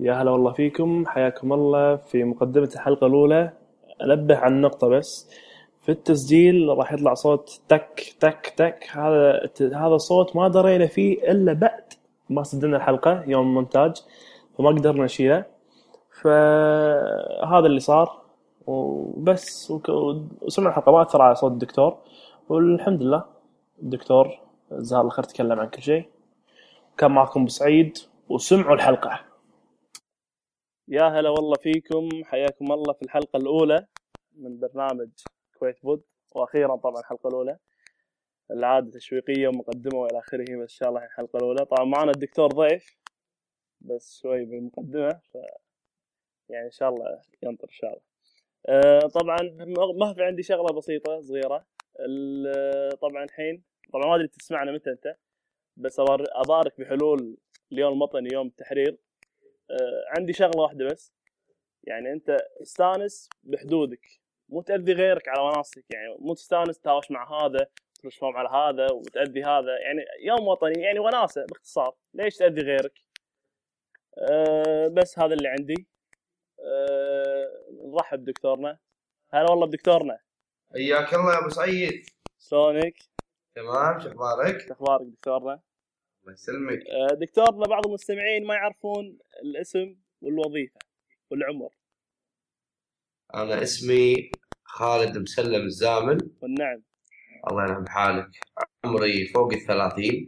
يا هلا والله فيكم. حياكم الله في مقدمة الحلقة الأولى. أنبه عن نقطة بس. في التسجيل راح يطلع صوت تك تك تك. هذا هذا صوت ما درينا فيه إلا بعد ما سجلنا الحلقة يوم المونتاج فما قدرنا نشيله. فهذا اللي صار. وبس. وسمع الحلقة ما أثر على صوت الدكتور. والحمد لله. الدكتور زهر الخير تكلم عن كل شيء. كان معكم أبو سعيد. وسمعوا الحلقة. يا هلا والله فيكم. حياكم الله في الحلقة الأولى من برنامج كويت بود. وأخيرا طبعا الحلقة الأولى. العادة تشويقية ومقدمة وإلى آخره بس إن شاء الله الحلقة الأولى. طبعا معنا الدكتور ضيف بس شوي بالمقدمة ف يعني إن شاء الله ينطر إن شاء الله. أه طبعا ما في عندي شغلة بسيطة صغيرة. طبعا الحين طبعا ما أدري تسمعنا متى أنت بس أبار- أبارك بحلول اليوم الوطني يوم التحرير. عندي شغلة واحدة بس. يعني أنت استانس بحدودك. مو تأذي غيرك على مناصتك يعني مو تستانس تهاوش مع هذا ترش فوم على هذا وتأذي هذا. يعني يوم وطني يعني وناسة باختصار. ليش تأذي غيرك؟ أه بس هذا اللي عندي. أه نرحب بدكتورنا. هلا والله بدكتورنا. حياك الله يا أبو سعيد. شلونك؟ تمام شو أخبارك؟ شو أخبارك دكتورنا؟ الله يسلمك. أه دكتورنا بعض المستمعين ما يعرفون الاسم والوظيفة والعمر. أنا اسمي خالد مسلم الزامل. والنعم. الله يرحم حالك. عمري فوق الثلاثين.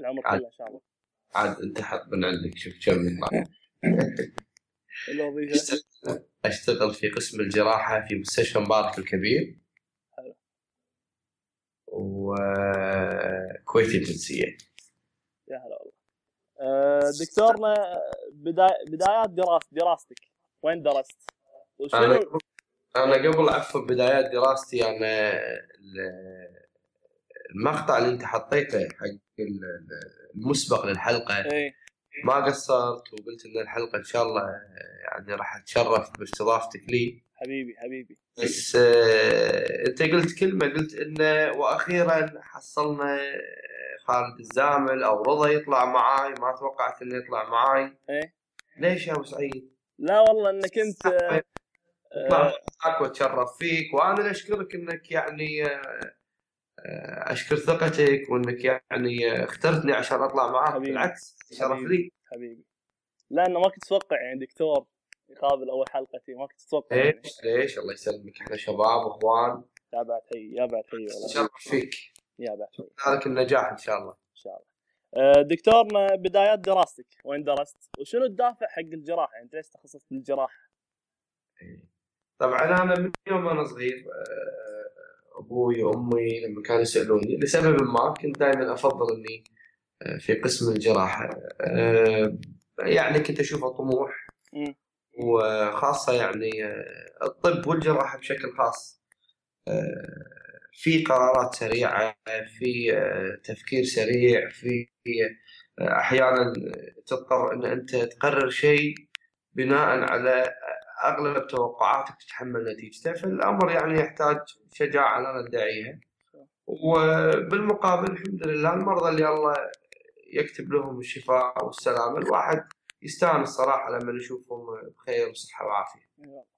العمر عاد. كله إن شاء الله. عاد أنت حط من عندك شوف كم يطلع. الوظيفة. أشتغل- أشتغل في قسم الجراحة في مستشفى مبارك الكبير. حلو. وكويتي الجنسية يا هلا والله أه دكتورنا بداية بدايات دراسة دراستك. وين درست؟ وشنو؟ أنا قبل عفوا بدايات دراستي أنا ال- المقطع اللي أنت حطيته حق ال- المسبق للحلقة. إيه ما قصرت وقلت إن الحلقة إن شاء الله يعني راح أتشرف باستضافتك لي. حبيبي حبيبي. بس آه، أنت قلت كلمة قلت انه وأخيرا حصلنا خالد الزامل أو رضا يطلع معاي ما توقعت إنه يطلع معاي. إيه. ليش يا أبو سعيد؟ لا والله إنك أنت آه، معك وأتشرف فيك وأنا أشكرك إنك يعني آه، آه، أشكر ثقتك وإنك يعني آه، اخترتني عشان أطلع معاك. بالعكس شرف. لي. حبيبي. لأنه ما كنت أتوقع يعني دكتور يقابل أول حلقتي ما كنت أتوقع يعني. ليش؟ ليش؟ الله يسلمك إحنا شباب واخوان يا بعد حي يا بعد حي والله. شرف فيك. يا حي لك النجاح إن شاء الله إن شاء الله آه، دكتورنا بدايات دراستك وين درست؟ وشنو الدافع حق الجراحة؟ يعني أنت ليش تخصصت بالجراحة؟ طبعا أنا من يوم أنا صغير آه، أبوي وأمي لما كانوا يسألوني لسبب ما كنت دائما أفضل إني آه، في قسم الجراحة يعني كنت أشوفه طموح. وخاصة يعني الطب والجراحة بشكل خاص في قرارات سريعة في آه، تفكير سريع في آه، أحيانا تضطر إن أنت تقرر شيء بناء على أغلب توقعاتك تتحمل نتيجته فالامر يعني يحتاج شجاعة لا ندعيها وبالمقابل الحمد لله المرضى اللي الله يكتب لهم الشفاء والسلامه الواحد يستانس صراحة لما يشوفهم بخير وصحة وعافية.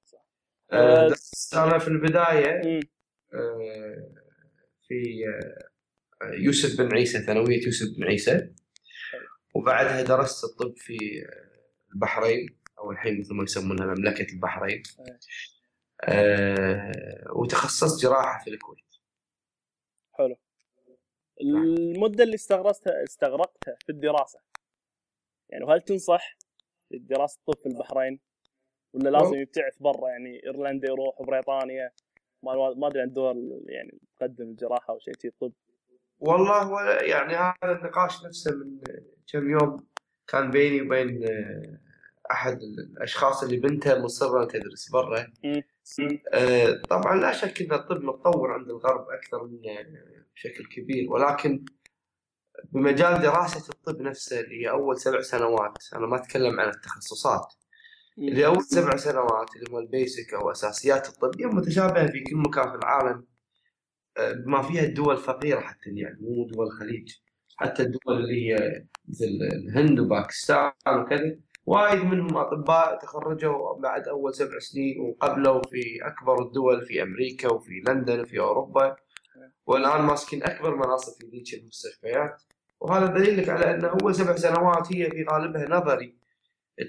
صح. آه، أنا في البداية في آه، يوسف بن عيسى ثانوية يوسف بن عيسى. وبعدها درست الطب في آه، البحرين. أو الحين مثل ما يسمونها مملكة البحرين. آه، وتخصصت جراحة في الكويت. حلو. المدة اللي استغرقتها استغرقتها في الدراسة يعني وهل تنصح في دراسة الطب في البحرين؟ ولا لازم يبتعث برا يعني إيرلندا يروح بريطانيا؟ ما ما أدري عن دول يعني تقدم الجراحة أو شيء شيء طب. والله هو يعني هذا النقاش نفسه من كم يوم كان بيني وبين آه، أحد الأشخاص اللي بنته مصرة تدرس برا. آه، طبعا لا شك إن الطب متطور عند الغرب أكثر منا بشكل كبير. ولكن بمجال دراسة الطب نفسه اللي هي أول سبع سنوات أنا ما أتكلم عن التخصصات. اللي أول سبع سنوات اللي هو البيسك أو أساسيات الطب هي متشابهة في كل مكان في العالم. آه، بما فيها الدول فقيرة حتى يعني مو دول الخليج حتى الدول اللي هي مثل الهند وباكستان وكذا وايد منهم أطباء تخرجوا بعد أول سبع سنين وقبلوا في أكبر الدول في أمريكا وفي لندن وفي أوروبا. والآن ماسكين أكبر مناصب في ذيك المستشفيات. وهذا دليل لك على أن أول سبع سنوات هي في غالبها نظري.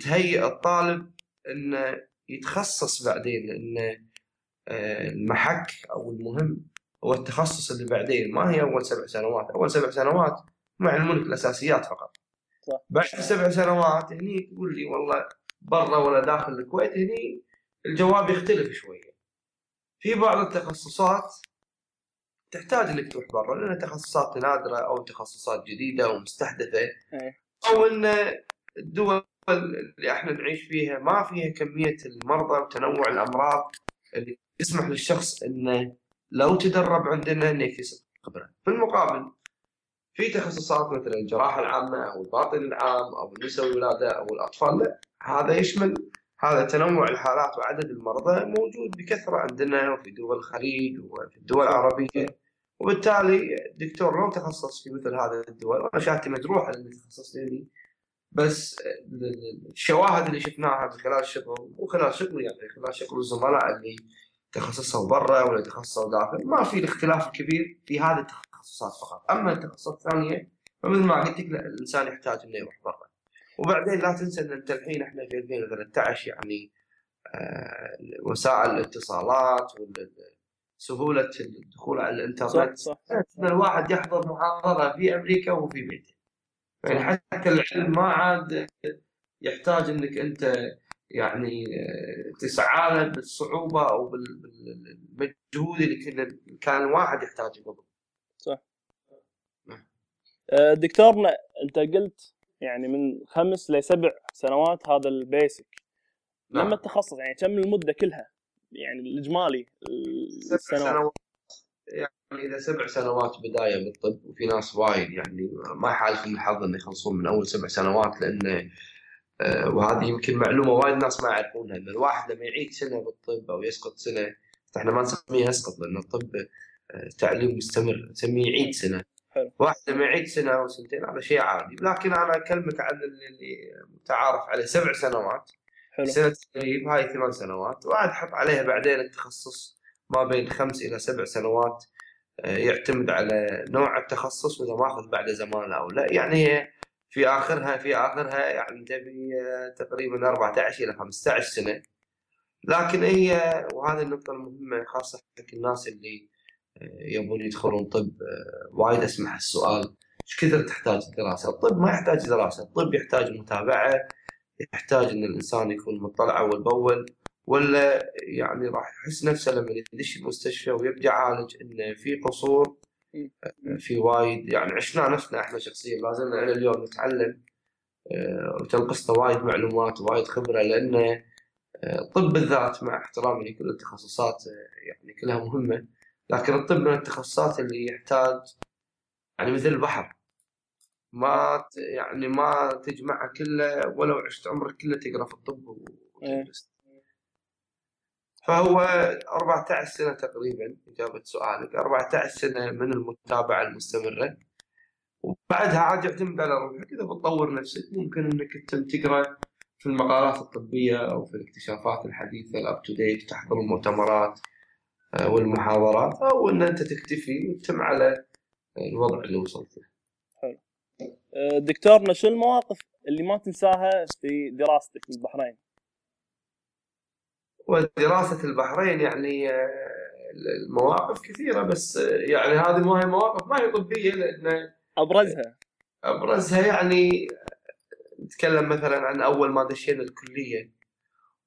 تهيئ الطالب انه يتخصص بعدين لأن آه، المحك أو المهم هو التخصص اللي بعدين. ما هي أول سبع سنوات. أول سبع سنوات هم يعلمونك الأساسيات فقط. صح. بعد سبع سنوات هني تقول لي والله برا ولا داخل الكويت هني الجواب يختلف شوية. في بعض التخصصات تحتاج إنك تروح برا لأن تخصصات نادرة أو تخصصات جديدة ومستحدثة. إيه. أو إن الدول اللي إحنا نعيش فيها. ما فيها كمية المرضى وتنوع الأمراض اللي يسمح للشخص إنه لو تدرب عندنا إنه يكتسب خبرة. في المقابل في تخصصات مثل الجراحة العامة أو الباطن العام أو النساء والولاده أو الأطفال لا. هذا يشمل هذا تنوع الحالات وعدد المرضى موجود بكثرة عندنا وفي دول الخليج وفي الدول العربية. وبالتالي الدكتور لو تخصص في مثل هذه الدول وأنا شهادتي مجروحة لأني تخصصت هني بس الشواهد اللي شفناها من خلال الشغل مو خلال شغلي يعني خلال شغل الزملاء اللي تخصصوا برا ولا تخصصوا داخل ما في الاختلاف الكبير في هذه التخصصات فقط. أما التخصصات الثانية فمثل ما قلت لك لا، الإنسان يحتاج إنه يروح برا. وبعدين لا تنسى إن انت الحين إحنا في 2013 يعني آه، وسائل الاتصالات وسهوله الدخول على الإنترنت. صح صح الواحد يحضر محاضرة في أمريكا وفي بيته. يعني حتى العلم ما عاد يحتاج إنك أنت يعني آه، تسعى له بالصعوبة أو بال- بال- بالمجهود اللي كان الواحد يحتاجه قبل. آه، دكتورنا أنت قلت يعني من خمس لسبع سنوات هذا البيسك. لما نعم. التخصص يعني كم المدة كلها؟ يعني الإجمالي سبع السنوات. سنوات. يعني إذا سبع سنوات بداية بالطب وفي ناس وايد يعني ما يحالفهم الحظ إنه يخلصون من أول سبع سنوات لأن آه، وهذه يمكن معلومة وايد ناس ما يعرفونها ان الواحد لما يعيد سنة بالطب أو يسقط سنة إحنا ما نسميه يسقط لأن الطب آه، تعليم مستمر نسميه يعيد سنة. حلو. واحد لما يعيد سنة أو سنتين هذا شيء عادي. لكن أنا أكلمك عن اللي متعارف عليه سبع سنوات. حلو. سنة تدريب هاي ثمان سنوات وعاد حط عليها بعدين التخصص ما بين خمس إلى سبع سنوات آه، يعتمد على نوع التخصص وإذا ماخذ بعد زمان أو لا. يعني في آخرها في آخرها يعني تبي آه، تقريبا 14 إلى 15 سنة. لكن هي وهذه النقطة المهمة خاصة حق الناس اللي آه، يبون يدخلون طب وايد أسمع السؤال إيش كثر تحتاج دراسة؟ الطب ما يحتاج دراسة، الطب يحتاج متابعة يحتاج إن الإنسان يكون مطلع أول بأول. ولا يعني راح يحس نفسه لما يدش المستشفى ويبدأ يعالج إنه في قصور في وايد يعني عشنا نفسنا إحنا شخصيا لا زلنا إلى اليوم نتعلم آه، وتنقصنا وايد معلومات وايد خبرة لأن آه، الطب بالذات مع احترامي لكل التخصصات آه، يعني كلها مهمة لكن الطب من التخصصات اللي يحتاج يعني مثل البحر. ما يعني ما تجمعها كلها ولو عشت عمرك كله تقرأ في الطب وتدرس. فهو 14 سنة تقريبا إجابة سؤالك 14 سنة من المتابعة المستمرة وبعدها عاد يعتمد على روحك إذا بتطور نفسك ممكن إنك تقرأ في المقالات الطبية أو في الاكتشافات الحديثة الاب تو ديت وتحضر المؤتمرات آه، والمحاضرات أو إن أنت تكتفي وتتم على الوضع اللي وصلت له. آه، دكتورنا شو المواقف اللي ما تنساها في دراستك في البحرين؟ ودراسة البحرين يعني آه، المواقف كثيرة بس آه، يعني هذه ما هي مواقف ما هي طبية لأن أبرزها. أبرزها يعني آه، نتكلم مثلا عن أول ما دشينا الكلية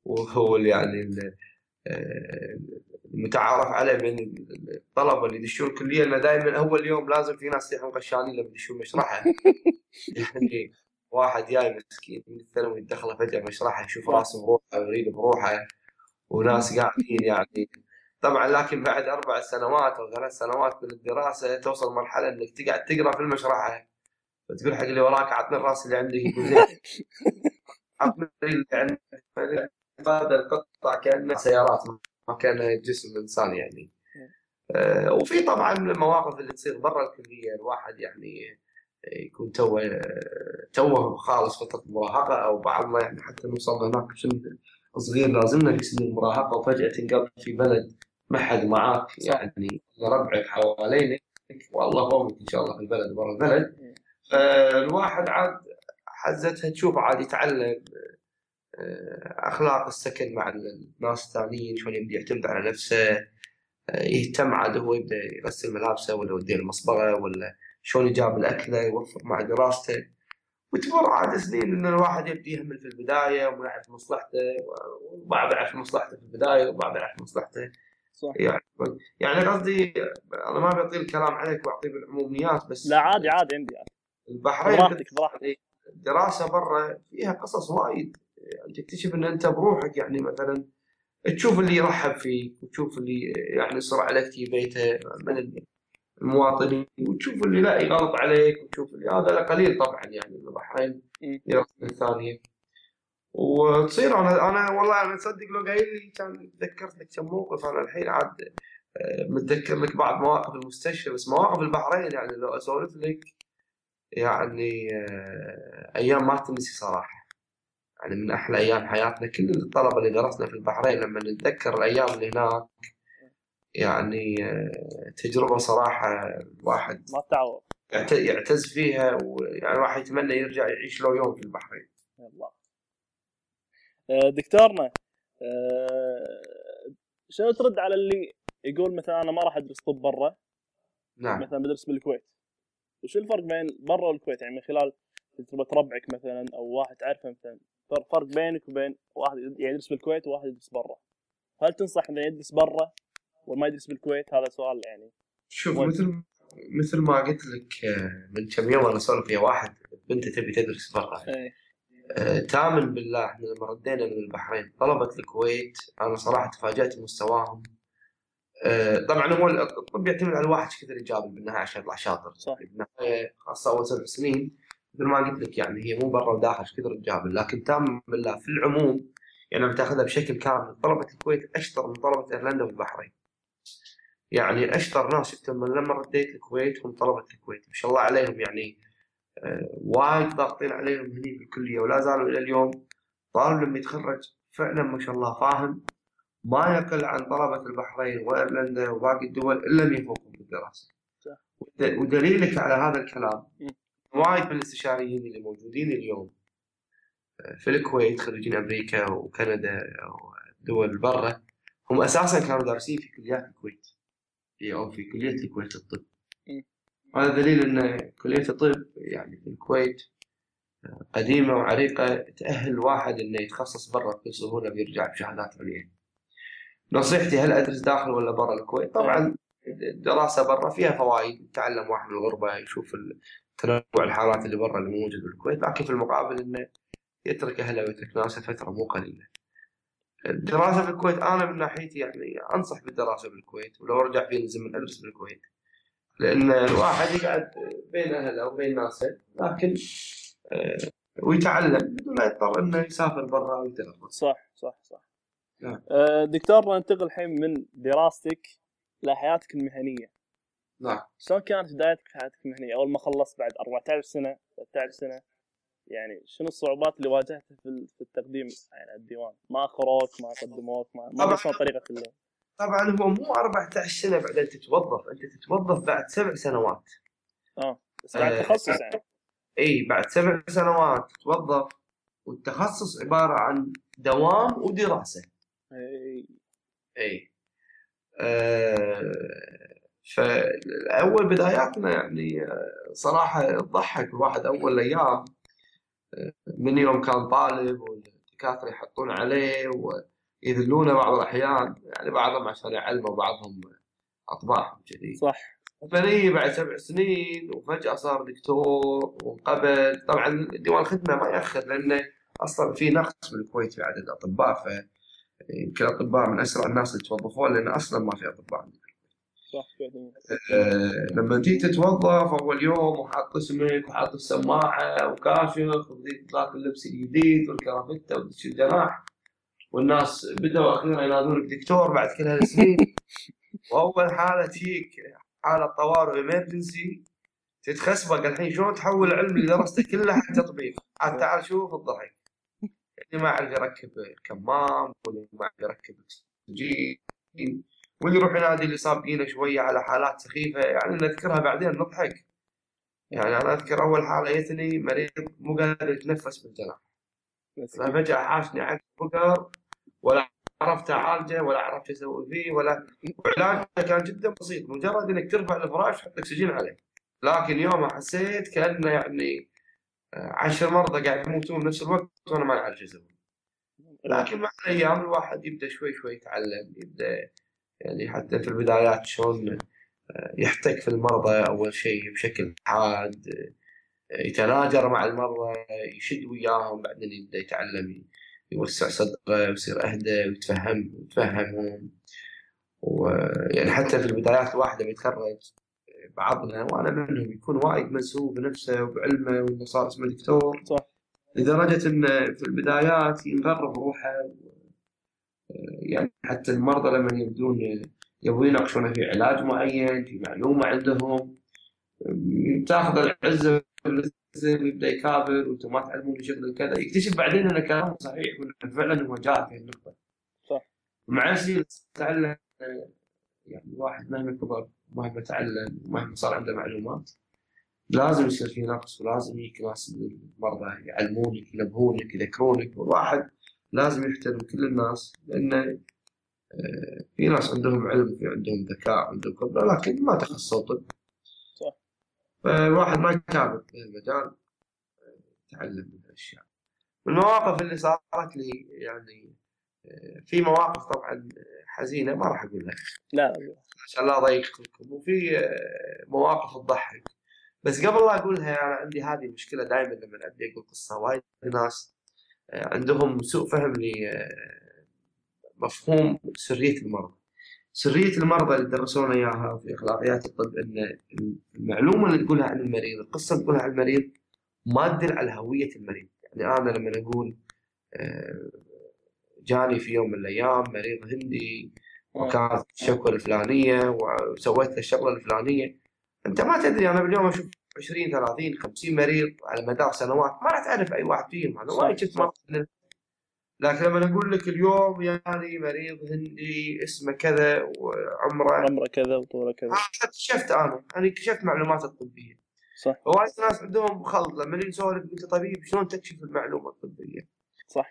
وهو يعني ال- المتعارف عليه بين الطلبة اللي يدشون الكلية إنه دائما أول يوم لازم في ناس يصيحون غشانين لما يدشون مشرحة. يعني واحد جاي مسكين من الثانوي دخله فجأة مشرحة يشوف راسه بروحه ويريد بروحه. وناس قاعدين يعني. طبعا لكن بعد أربع سنوات أو ثلاث سنوات من الدراسة توصل مرحلة إنك تقعد تقرأ في المشرحة. فتقول حق اللي وراك عطني الرأس اللي عندك يقول زين عطني اللي عندك هذا القطع كانه سيارات ما كان جسم إنسان يعني. آه، وفي طبعا المواقف اللي تصير برا الكلية الواحد يعني يكون توه توه خالص فتره المراهقه أو بعضنا يعني حتى نوصل هناك صغير لازلنا في سن المراهقة وفجأة تنقل في بلد ما حد معاك يعني ربعك حوالينك. والله فوقك إن شاء الله في البلد برا البلد. فالواحد عاد حزتها تشوف عاد يتعلم آه، أخلاق السكن مع الناس الثانيين شلون يبدأ يعتمد على نفسه آه، يهتم عاد هو يبدأ يغسل ملابسه ولا يوديه المصبغه ولا شلون يجاب الأكلة يوفر مع دراسته. وتمر عاد سنين إن الواحد يبدأ يهمل في البداية وما يعرف مصلحته وبعض يعرف مصلحته في البداية وبعض يعرف مصلحته. صح. يعني يعني قصدي أنا ما بطيل الكلام عليك وأعطي بالعموميات بس لا عادي عادي عندي البحرين براحتك براحتك. دراسة برا فيها قصص وايد. يعني تكتشف إن أنت بروحك يعني مثلا تشوف اللي يرحب فيك وتشوف اللي يعني يصر عليك في بيته من المواطنين وتشوف اللي لا يغلط عليك وتشوف اللي هذا قليل طبعا يعني البحرين يرسل الثانية وتصير أنا أنا والله أنا تصدق لو قايل لي كان تذكرت لك كم موقف أنا الحين عاد آه، متذكر لك بعض مواقف المستشفى بس مواقف البحرين يعني لو أسولف لك يعني آه، أيام ما تنسي صراحة. يعني من أحلى أيام حياتنا كل الطلبة اللي درسنا في البحرين لما نتذكر الأيام اللي هناك يعني آه، تجربة صراحة الواحد ما تعوض. يعتز فيها ويعني الواحد يتمنى يرجع يعيش له يوم في البحرين. الله. آه، دكتورنا شنو ترد على اللي يقول مثلا أنا ما راح أدرس طب برا؟ نعم. مثلا بدرس بالكويت. وش الفرق بين برا والكويت؟ يعني من خلال تجربه ربعك مثلا أو واحد تعرفه مثلا فرق بينك وبين واحد يدرس بالكويت وواحد يدرس برا. هل تنصح إنه يدرس برا وما يدرس بالكويت هذا سؤال يعني. شوف مثل مثل ما قلت لك آه، من كم يوم أنا اسولف ويا واحد بنته تبي تدرس برا. أي. آه، تامن بالله إحنا لما ردينا من البحرين طلبة الكويت أنا صراحة تفاجأت بمستواهم. آه، طبعا هو الطب يعتمد على الواحد كثر يجابل بالنهاية عشان يطلع شاطر. صح. بالنهايه خاصة أول سبع سنين مثل ما قلت لك يعني هي مو برا وداخل إيش كثر تجابل لكن تامن بالله في العموم يعني لما تأخذها بشكل كامل طلبه الكويت أشطر من طلبه إيرلندا والبحرين. يعني أشطر ناس شفتهم لما رديت الكويت هم طلبة الكويت. ما شاء الله عليهم يعني آه وايد ضاغطين عليهم هني في الكليه ولا زالوا إلى اليوم. طالب لما يتخرج فعلا ما شاء الله فاهم. ما يقل عن طلبة البحرين وإيرلندا وباقي الدول إن لم يفوقهم بالدراسة. ودليلك على هذا الكلام وايد من الاستشاريين اللي موجودين اليوم آه، في الكويت خريجين أمريكا وكندا ودول برا هم أساسا كانوا دارسين في كليات الكويت. أو في كلية الكويت الطب. هذا دليل أن كلية الطب يعني في الكويت آه، قديمة وعريقة تأهل واحد إنه يتخصص برا بكل سهولة ويرجع بشهادات عليا. نصيحتي هل أدرس داخل ولا برا الكويت؟ طبعا الدراسه برا فيها فوائد يتعلم واحد من الغربة يشوف تنوع الحالات اللي برا اللي موجود بالكويت لكن في المقابل إنه يترك أهله ويترك ناسه فترة مو قليلة. الدراسة في الكويت أنا من ناحيتي يعني أنصح بالدراسة بالكويت ولو أرجع فيني الزمن أدرس بالكويت. لأن الواحد يقعد بين أهله وبين ناسه لكن آه، ويتعلم بدون ما يضطر إنه يسافر برا ويتغرب. صح صح صح. نعم. آه، دكتور ننتقل الحين من دراستك لحياتك المهنية نعم شلون كانت بدايتك في حياتك المهنية أول ما خلصت بعد 14 سنة 13 سنة يعني شنو الصعوبات اللي واجهتها في التقديم يعني الديوان؟ ما اخروك ما قدموك ما ما شلون طريقة اللي طبعا هو مو 14 سنة بعدين تتوظف أنت تتوظف بعد سبع سنوات. آه بس بعد آه تخصص يعني. إي بعد سبع سنوات تتوظف والتخصص عبارة عن دوام ودراسة. إي. إي. آه فاول بداياتنا يعني آه، صراحة تضحك. الواحد أول أيام من يوم كان طالب والدكاترة يحطون عليه ويذلونه بعض الأحيان يعني بعضهم عشان يعلموا بعضهم أطباع كذي صح. فني بعد سبع سنين وفجأة صار دكتور وانقبل طبعا ديوان الخدمة ما ياخر لأنه أصلا في نقص بالكويت في عدد الاطباء ف يمكن الاطباء من أسرع الناس اللي يتوظفون لأن أصلا ما في أطباء عندنا. صح أه لما تيجي تتوظف اول يوم وحاط اسمك وحاط السماعة وكاشف وبديت تلاقي اللبس الجديد والكرافته ودش الجناح والناس بدأوا أخيرا ينادونك دكتور بعد كل هالسنين. وأول حالة تجيك حالة طوارئ ايمرجنسي تتخسبق الحين شلون تحول العلم اللي درسته كله حق تطبيق عاد تعال شوف الضحك. اللي ما يعرف يركب كمام واللي ما يعرف يركب اكسجين واللي يروح ينادي اللي سابقينه شوية على حالات سخيفة يعني نذكرها بعدين نضحك. يعني أنا أذكر أول حالة جتني مريض مو قادر يتنفس بالجناح. ففجاه حاشني عقد بقر ولا عرفت أعالجه ولا عرفت أسوي فيه ولا وعلاجه كان جدا بسيط. مجرد إنك ترفع الفراش تحط أكسجين عليه. لكن يومها حسيت كأنه يعني عشر مرضى قاعد يموتون بنفس الوقت وأنا ما أعرف أسوي. لكن مع الأيام الواحد يبدأ شوي شوي يتعلم يبدأ يعني حتى في البدايات شلون يحتك في المرضى أول شيء بشكل حاد يتناجر مع المرضى يشد وياهم بعدين يبدأ يتعلم يوسع صدره ويصير أهدى ويتفهم ويتفهمهم ويعني حتى في البدايات الواحد لما يتخرج بعضنا وأنا منهم يكون وايد منسوب بنفسه وبعلمه وانه صار اسمه دكتور صح. لدرجة إنه في البدايات ينغر بروحه يعني حتى المرضى لما يبدون يبون يناقشونه في علاج معين في معلومة عندهم تاخذ العزة ويبدأ يكابر وأنتم ما تعلمون شغل كذا. يكتشف بعدين إن كلامه صحيح وانه فعلا هو جاء في النقطة. صح. مع السنين تعلم يعني الواحد مهما كبر مهما تعلم ومهما صار عنده معلومات لازم يصير في نقص ولازم يجيك ناس المرضى يعلمونك ينبهونك يذكرونك. والواحد لازم يحترم كل الناس لأن في ناس عندهم علم في عندهم ذكاء عندهم خبره لكن ما تخصصوا طب فالواحد ما يكابر في المجال يتعلم من الاشياء من المواقف اللي صارت لي يعني في مواقف طبعا حزينة ما راح اقولها لا عشان لا أضيق لكم. وفي مواقف تضحك. بس قبل لا أقولها أنا يعني عندي هذه المشكلة دائما لما ابدي أقول قصة وايد ناس عندهم سوء فهم لمفهوم سرية المرضى. سرية المرضى اللي درسونا إياها في إخلاقيات الطب إن المعلومة اللي تقولها عن المريض، القصة اللي تقولها عن المريض ما تدل على هوية المريض، يعني أنا لما أقول جاني في يوم من الأيام مريض هندي وكانت الشكوى الفلانية وسويت الشغلة الفلانية أنت ما تدري. أنا باليوم أشوف 20 30 50 مريض على مدار سنوات ما راح تعرف أي واحد فيهم. أنا وايد شفت مرض لكن لما أقول لك اليوم يعني مريض هندي اسمه كذا وعمره عمره كذا وطوله كذا. اكتشفت أنا. أنا اكتشفت معلومات الطبية. صح. وايد ناس عندهم خلط. لما نسولف انت طبيب شلون تكشف المعلومة الطبية؟ صح.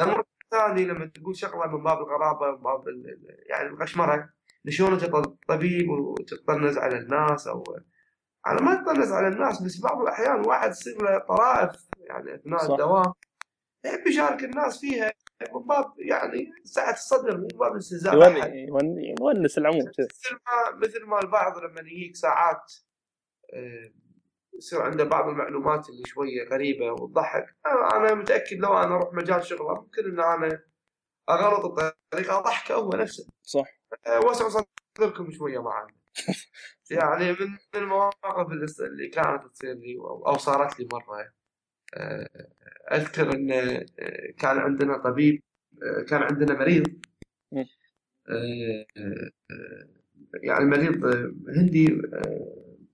الامر الثاني لما تقول شغلة من باب الغرابة من باب يعني الغشمرة شلون انت طبيب وتطنز على الناس أو أنا ما اتطنز على الناس بس بعض الأحيان واحد يصير له طرائف يعني أثناء صح. الدوام. يحب يشارك الناس فيها من باب يعني سعه الصدر مو باب استهزاء يونس العموم. مثل ما مثل ما البعض لما يجيك ساعات آه، يصير عنده بعض المعلومات اللي شوية غريبة وتضحك أنا متأكد لو أنا أروح مجال شغله ممكن إن أنا أغلط الطريقة اضحكه هو نفسه. صح. آه، وسعوا صدركم شوية معنا يعني من المواقف اللي كانت تصير لي أو صارت لي مرة آه، أذكر إن آه، كان عندنا طبيب آه، كان عندنا مريض. يعني مريض هندي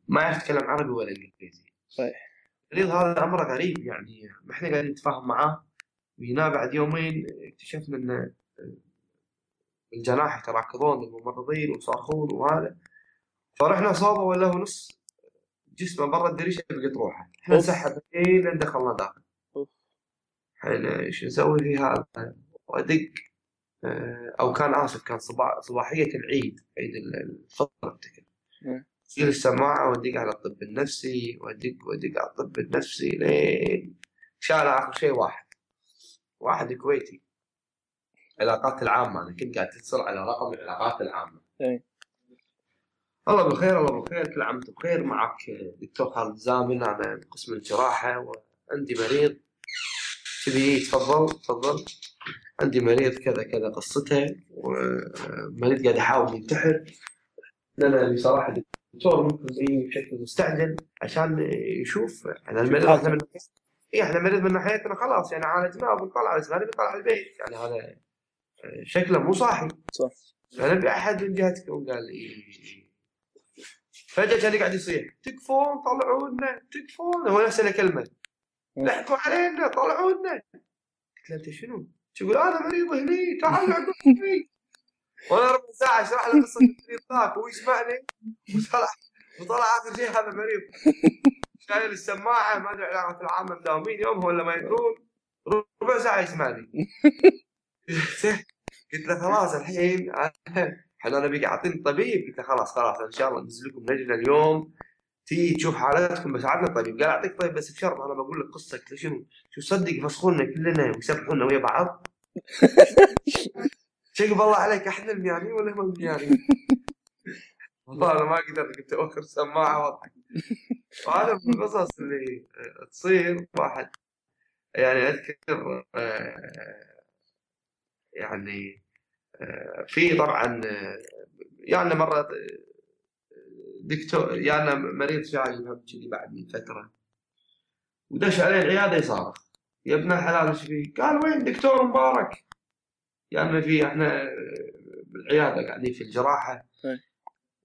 ما يعرف يتكلم عربي ولا إنجليزي. صحيح المريض هذا أمره غريب يعني ما إحنا قاعدين نتفاهم معاه. وهنا بعد يومين اكتشفنا إن الجناح يتراكضون الممرضين ويصرخون وهذا. فرحنا صوبة ولا هو نص؟ جسمه برا الدريشه بقت روحه إحنا. نسحب لين دخلنا داخل. الحين إيش نسوي في هذا؟ وادق آه، أو كان آسف كان صباح صباحية العيد عيد الفطر افتكر مم. شيل السماعة وأدق على الطب النفسي وأدق وأدق على الطب النفسي لين شال آخر شيء واحد. واحد كويتي. العلاقات العامة. أنا كنت قاعد تتصل على رقم العلاقات العامة. الله بالخير الله بالخير. كل عام وأنت بخير. معك دكتور خالد زامل أنا قسم الجراحة وعندي مريض تبي تفضل تفضل. عندي مريض كذا كذا قصته ومريض قاعد يحاول ينتحر. أنا بصراحة دكتور ممكن يجي بشكل مستعجل عشان يشوف يعني المريض. إحنا من إيه إحنا مريض من ناحيتنا خلاص. يعني عالجناه وبنطلع بس ما نبي نطلع البيت. يعني هذا شكله مو صاحي. صح. فنبي احد من جهتكم قال لي فجأة كان قاعد يصيح تكفون طلعونا تكفون. هو نفس الكلمة لحقوا علينا طلعونا. قلت له أنت شنو؟ يقول أنا مريض هني تعال عقبني وأنا ربع ساعة أشرح له قصة المريض ذاك وهو يسمعني وطلع وطلع آخر شيء هذا مريض. شايل السماعة ما أدري علاقة العامه مداومين يومها ولا ما يدرون. ربع ساعة يسمعني. قلت له خلاص الحين إحنا نبيك أعطيني طبيب قلت له خلاص خلاص إن شاء الله ننزل لكم لجنة اليوم تيجي تشوف حالتكم بس عطنا طبيب. قال أعطيك طيب بس بشرط أنا بقول لك قصه قلت له شنو؟ شو صدق يفسخونا كلنا ويسبحونا ويا بعض؟ شيء بالله عليك احلم يعني ولا ما يعني والله أنا ما قدرت قلت اوخر سماعة وأضحك. وهذا من القصص اللي تصير واحد يعني أذكر آه، يعني آه، في طبعا يعني مرة دكتور يعني مريض شايب هم كذي بعد من فترة ودش عليه العيادة يصارخ يا ابن الحلال إيش فيك؟ قال وين دكتور مبارك؟ يعني في إحنا بالعيادة قاعدين في الجراحة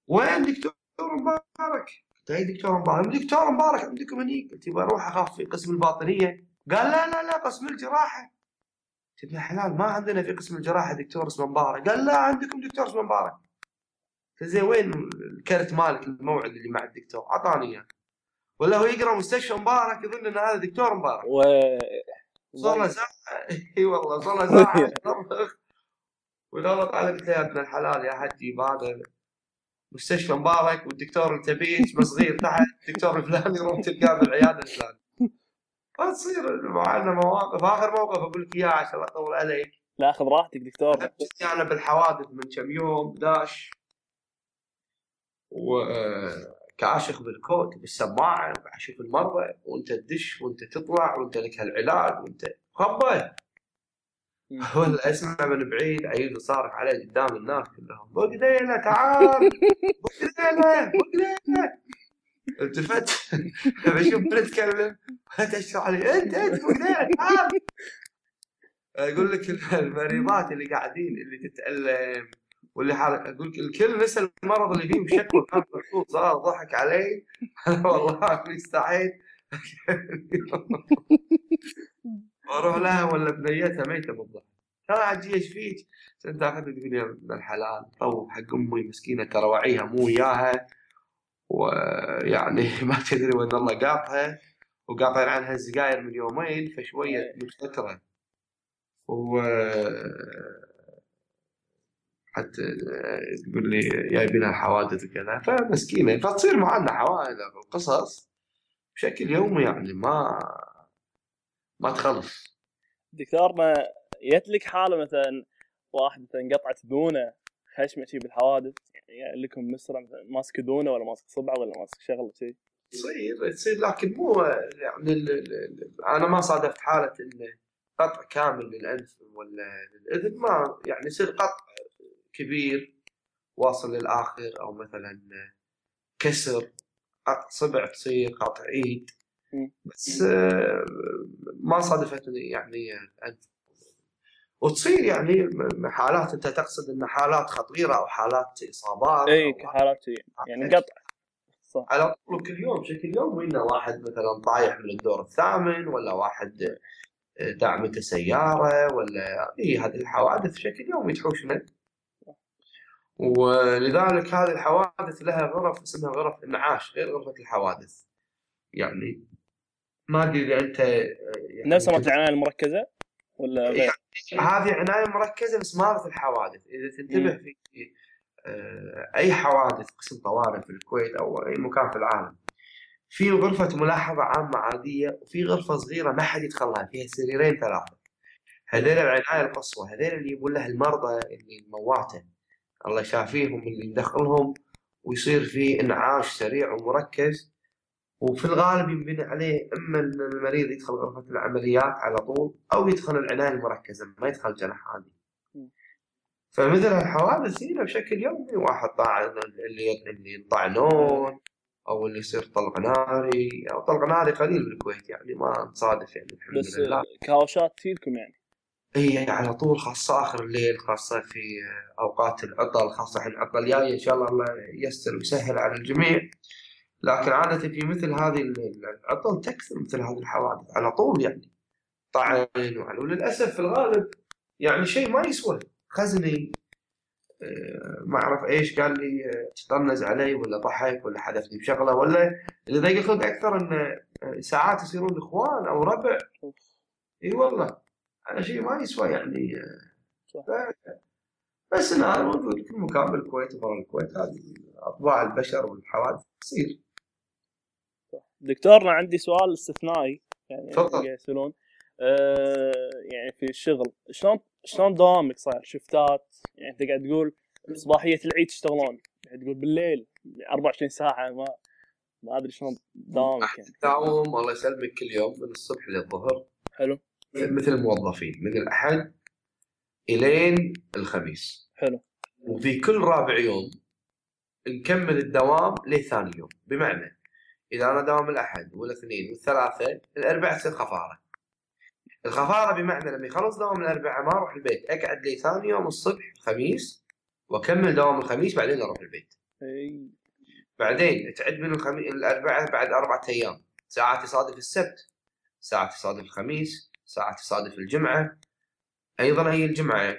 وين دكتور مبارك؟ قلت أي دكتور مبارك؟ دكتور مبارك عندكم هني قلت بروح أخاف في قسم الباطنية قال لا لا لا قسم الجراحة ابن الحلال ما عندنا في قسم الجراحة دكتور اسمه مبارك قال لا عندكم دكتور اسمه مبارك زين وين الكرت مالك الموعد اللي مع الدكتور؟ أعطاني إياه. ولا هو يقرأ مستشفى مبارك يظن إن هذا دكتور مبارك؟ و صار له ساعة. إي والله صار له ساعة وغلط على قلت له يا ابن الحلال يا حجي هذا مستشفى مبارك والدكتور انت بيج صغير تحت الدكتور الفلاني روح تلقاه بالعيادة الفلاني فتصير معنا مواقف. آخر موقف أقول لك إياه عشان لا أطول عليك. لا اخذ راحتك دكتور. أنا بالحوادث من كم يوم داش. وكاشخ بالكوت بالسماعه أشوف المرضى وأنت تدش وأنت تطلع وأنت لك هالعلاج وأنت خبه ولا اسمع من بعيد عيد صارخ عليه قدام الناس كلهم. بقديله تعال. بقديله بقديله التفت بشوف بنتكلم تشرح علي إنت إنت تعال أقول لك المريضات اللي قاعدين اللي تتألم واللي حالك أقول لك الكل نسى المرض اللي فيه وشكله كان مبسوط صار ضحك علي. أنا والله استحيت وأروح لها ولا بنيتها؟ ميته بالضحك ترى عجي إيش فيك؟ أنت اخذ تقول يا ابن الحلال حق أمي مسكينة ترى وعيها مو وياها. ويعني ما تدري وين الله قاطها وقاطعين عنها السجاير من يومين فشوية متفتره و حتى تقول لي جايبين لها حوادث وكذا فمسكينة. فتصير معنا حوادث وقصص بشكل يومي يعني ما ما تخلص. دكتورنا جت لك حالة مثلا واحد مثلا قطعت ذونه خشمة شي بالحوادث؟ يعني لكم مسرع مثلا ماسك ذونه ولا ماسك صبعه ولا ماسك شغله شيء تصير تصير لكن مو يعني ال ال أنا ما صادفت حالة انه قطع كامل للأنف ولا للإذن ما يعني يصير قطع كبير واصل للآخر أو مثلا كسر قطع صبع تصير قطع ايد بس آه، ما صادفتني يعني وتصير يعني حالات انت تقصد إن حالات خطيرة أو حالات إصابات إي حالات يعني قطع. صح. على طول كل يوم بشكل يومي انه واحد مثلا طايح من الدور الثامن ولا واحد آه، دعمته سيارة ولا إي هذه الحوادث بشكل يومي تحوشنا ولذلك هذه الحوادث لها غرف اسمها غرف إنعاش غير غرفة الحوادث. يعني ما أدري إذا أنت يعني نفس العناية المركزة. ولا غير؟ يعني هذه عناية مركزة بس مالت الحوادث. إذا تنتبه في آه، أي حوادث قسم طوارئ في الكويت أو أي مكان في العالم في غرفة ملاحظة عامة عادية وفي غرفة صغيرة ما حد يدخلها فيها سريرين ثلاثة. هذول العناية القصوى هذول اللي يقول لها المرضى اللي المواتى الله يشافيهم اللي يدخلهم ويصير في إنعاش سريع ومركز. وفي الغالب ينبني عليه إما إن المريض يدخل غرفة العمليات على طول أو يدخل العناية المركزة ما يدخل جناح عادي. فمثل الحوادث هنا بشكل يومي واحد طاع اللي اللي يطعنون أو اللي يصير طلق ناري أو طلق ناري قليل بالكويت يعني ما نصادف يعني الحمد بس لله. كهوشات تفيدكم يعني هي على طول خاصة آخر الليل خاصة في أوقات العطل خاصة الحين العطلة الجاية إن شاء الله الله ييسر ويسهل على الجميع لكن عادة في مثل هذه العطل تكثر مثل هذه الحوادث على طول يعني. طعن وللأسف في الغالب يعني شيء ما يسوى. خزني آه، ما أعرف إيش قال لي آه، تطنز علي ولا ضحك ولا حذفني بشغلة ولا اللي ضيق الخلق أكثر انه آه، ساعات يصيرون إخوان أو ربع. إي والله على شيء ما يسوى يعني. بس انه هذا موجود في مكان بالكويت وبرا الكويت هذه اطباع البشر والحوادث تصير. دكتورنا عندي سؤال استثنائي يعني تفضل. يسألون. آه يعني في الشغل شلون شلون دوامك صاير؟ شفتات؟ يعني انت قاعد تقول صباحية العيد تشتغلون قاعد تقول بالليل 24 ساعة ما ما أدري شلون دوامك يعني. داوم الله يسلمك كل يوم من الصبح للظهر. حلو. مثل الموظفين من الأحد إلين الخميس. حلو. وفي كل رابع يوم نكمل الدوام لثاني يوم. بمعنى إذا أنا داوم الأحد والاثنين والثلاثاء الاربعاء تصير خفارة. الخفارة بمعنى لما يخلص دوام الاربعاء ما أروح البيت أقعد لي ثاني يوم الصبح الخميس وأكمل دوام الخميس بعدين أروح البيت. أي. بعدين تعد من الخميس الاربعاء بعد أربعة أيام. ساعات تصادف السبت ساعات تصادف الخميس ساعات تصادف الجمعة. أيضا هي الجمعة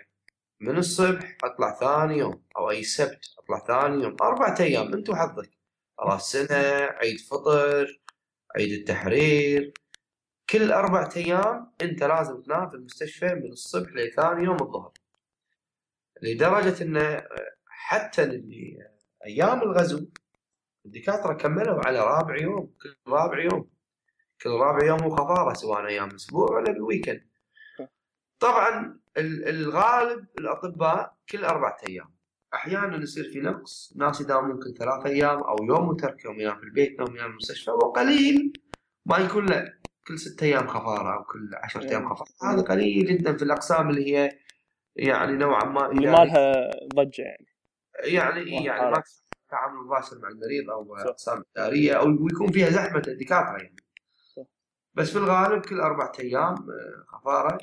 من الصبح أطلع ثاني يوم أو أي سبت أطلع ثاني يوم. أربعة أيام أنت وحظك. راس سنة عيد فطر عيد التحرير. كل أربعة أيام أنت لازم تنام في المستشفى من الصبح لثاني يوم الظهر. لدرجة أنه حتى أيام الغزو الدكاترة كملوا على رابع يوم كل رابع يوم. كل رابع يوم هو خفارة سواء أيام الأسبوع ولا بالويكند طبعا الغالب الأطباء كل أربعة أيام. أحيانا يصير في نقص ناس يداوم ممكن ثلاث أيام أو يوم وترك يوم ينام في البيت يوم ينام في المستشفى وقليل ما يكون له كل ستة أيام خفارة أو كل 10 أيام إيه. خفارة. هذا قليل جدا في الأقسام اللي هي يعني نوعا ما اللي ما لها ضجة يعني. يعني يعني ما تعامل مباشر مع المريض أو اقسام اداريه أو يكون فيها زحمة الدكاترة يعني. بس في الغالب كل أربعة أيام آه، خفارة.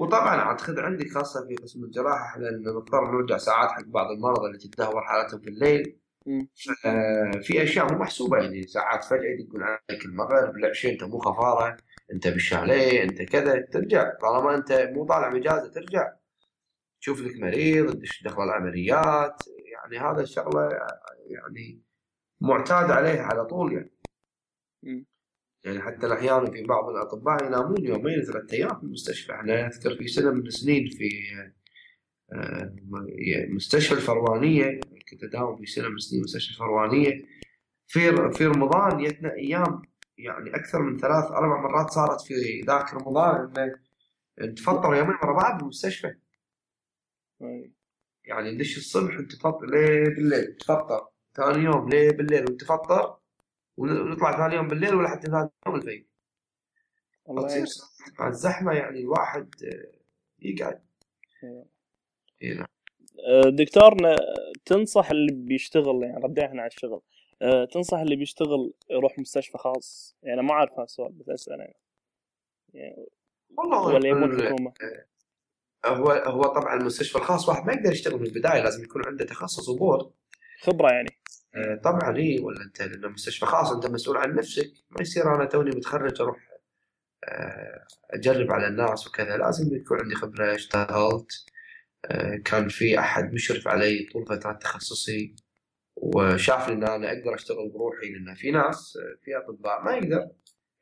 وطبعا خذ عندك خاصة في قسم الجراحة إحنا نضطر نرجع ساعات حق بعض المرضى اللي تتدهور حالتهم في الليل. في أشياء مو محسوبة يعني ساعات فجأة يدقون عليك المغرب لا شيء أنت مو خفارة أنت بالشاليه أنت كذا ترجع. طالما أنت مو طالع مجازه ترجع. تشوف لك مريض تدش دخل العمليات يعني هذا الشغله يعني معتاد عليها على طول يعني. يعني حتى أحيانا في بعض الأطباء ينامون يومين ثلاثة أيام في المستشفى. إحنا نذكر في سنة من السنين في آه، مستشفى الفروانية كنت أداوم في سنة من السنين مستشفى الفروانية. في في رمضان جتنا أيام يعني أكثر من ثلاث أربع مرات صارت في ذاك رمضان انه تفطر يومين ورا بعض بالمستشفى. يعني ندش الصبح وتفطر ليه بالليل؟ تفطر. ثاني يوم ليه بالليل وتفطر؟ ونطلع ثاني يوم بالليل ولا حتى ثاني يوم الفجر. الله مع الزحمة يعني الواحد يقعد. اي نعم. آه، دكتورنا تنصح اللي بيشتغل يعني ردينا على الشغل. آه، تنصح اللي بيشتغل يروح مستشفى خاص؟ يعني ما أعرف هالسؤال بس أسأل يعني, يعني والله ولا حكومة. هو هو طبعا المستشفى الخاص واحد ما يقدر يشتغل من البداية لازم يكون عنده تخصص وبورد. خبرة يعني. آه، طبعا إي ولا أنت لأنه مستشفى خاص أنت مسؤول عن نفسك ما يصير أنا توني متخرج أروح أجرب على الناس وكذا لازم يكون عندي خبرة اشتغلت آه، كان في أحد مشرف علي طول فتره تخصصي وشاف إن أنا أقدر أشتغل بروحي لأن في ناس آه، في أطباء ما يقدر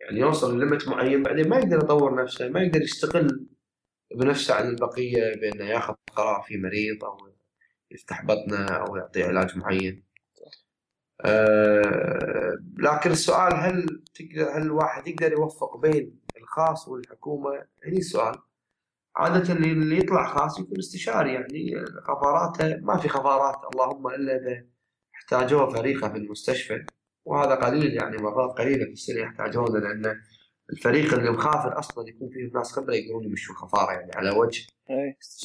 يعني يوصل لليمت معين بعدين ما يقدر يطور نفسه ما يقدر يستقل بنفسه عن البقية بأنه ياخذ قرار في مريض أو يفتح بطنه أو يعطيه علاج معين. أه لكن السؤال هل تقدر هل الواحد يقدر يوفق بين الخاص والحكومة؟ هني السؤال. عادة اللي يطلع خاص يكون استشاري يعني خفاراته ما في خفارات اللهم إلا إذا احتاجوه فريقه في المستشفى وهذا قليل يعني مرات قليلة في السنة يحتاجونه لأن الفريق اللي مخافر أصلا يكون فيه ناس خبرة يقدرون يمشوا الخفاره يعني على وجه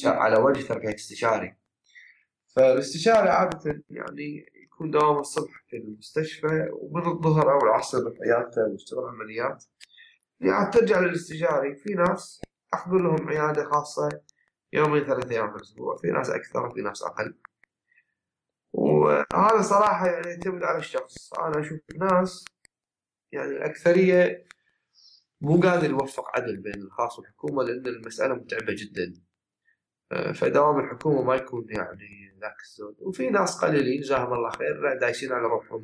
على وجه ترقية استشاري فالاستشاري عادة يعني يكون دوام الصبح في المستشفى ومن الظهر أو العصر عيادته ويشتغل عمليات. يعني ترجع للاستشاري في ناس أحضر لهم عيادة خاصة يومين ثلاث أيام في الأسبوع في ناس أكثر في ناس أقل. وهذا صراحة يعني يعتمد على الشخص. أنا أشوف ناس يعني الأكثرية مو قادر يوفق عدل بين الخاص والحكومة لأن المسألة متعبة جدا. فدوام الحكومة ما يكون يعني ذاك الزود. وفي ناس قليلين جزاهم الله خير دايسين على روحهم.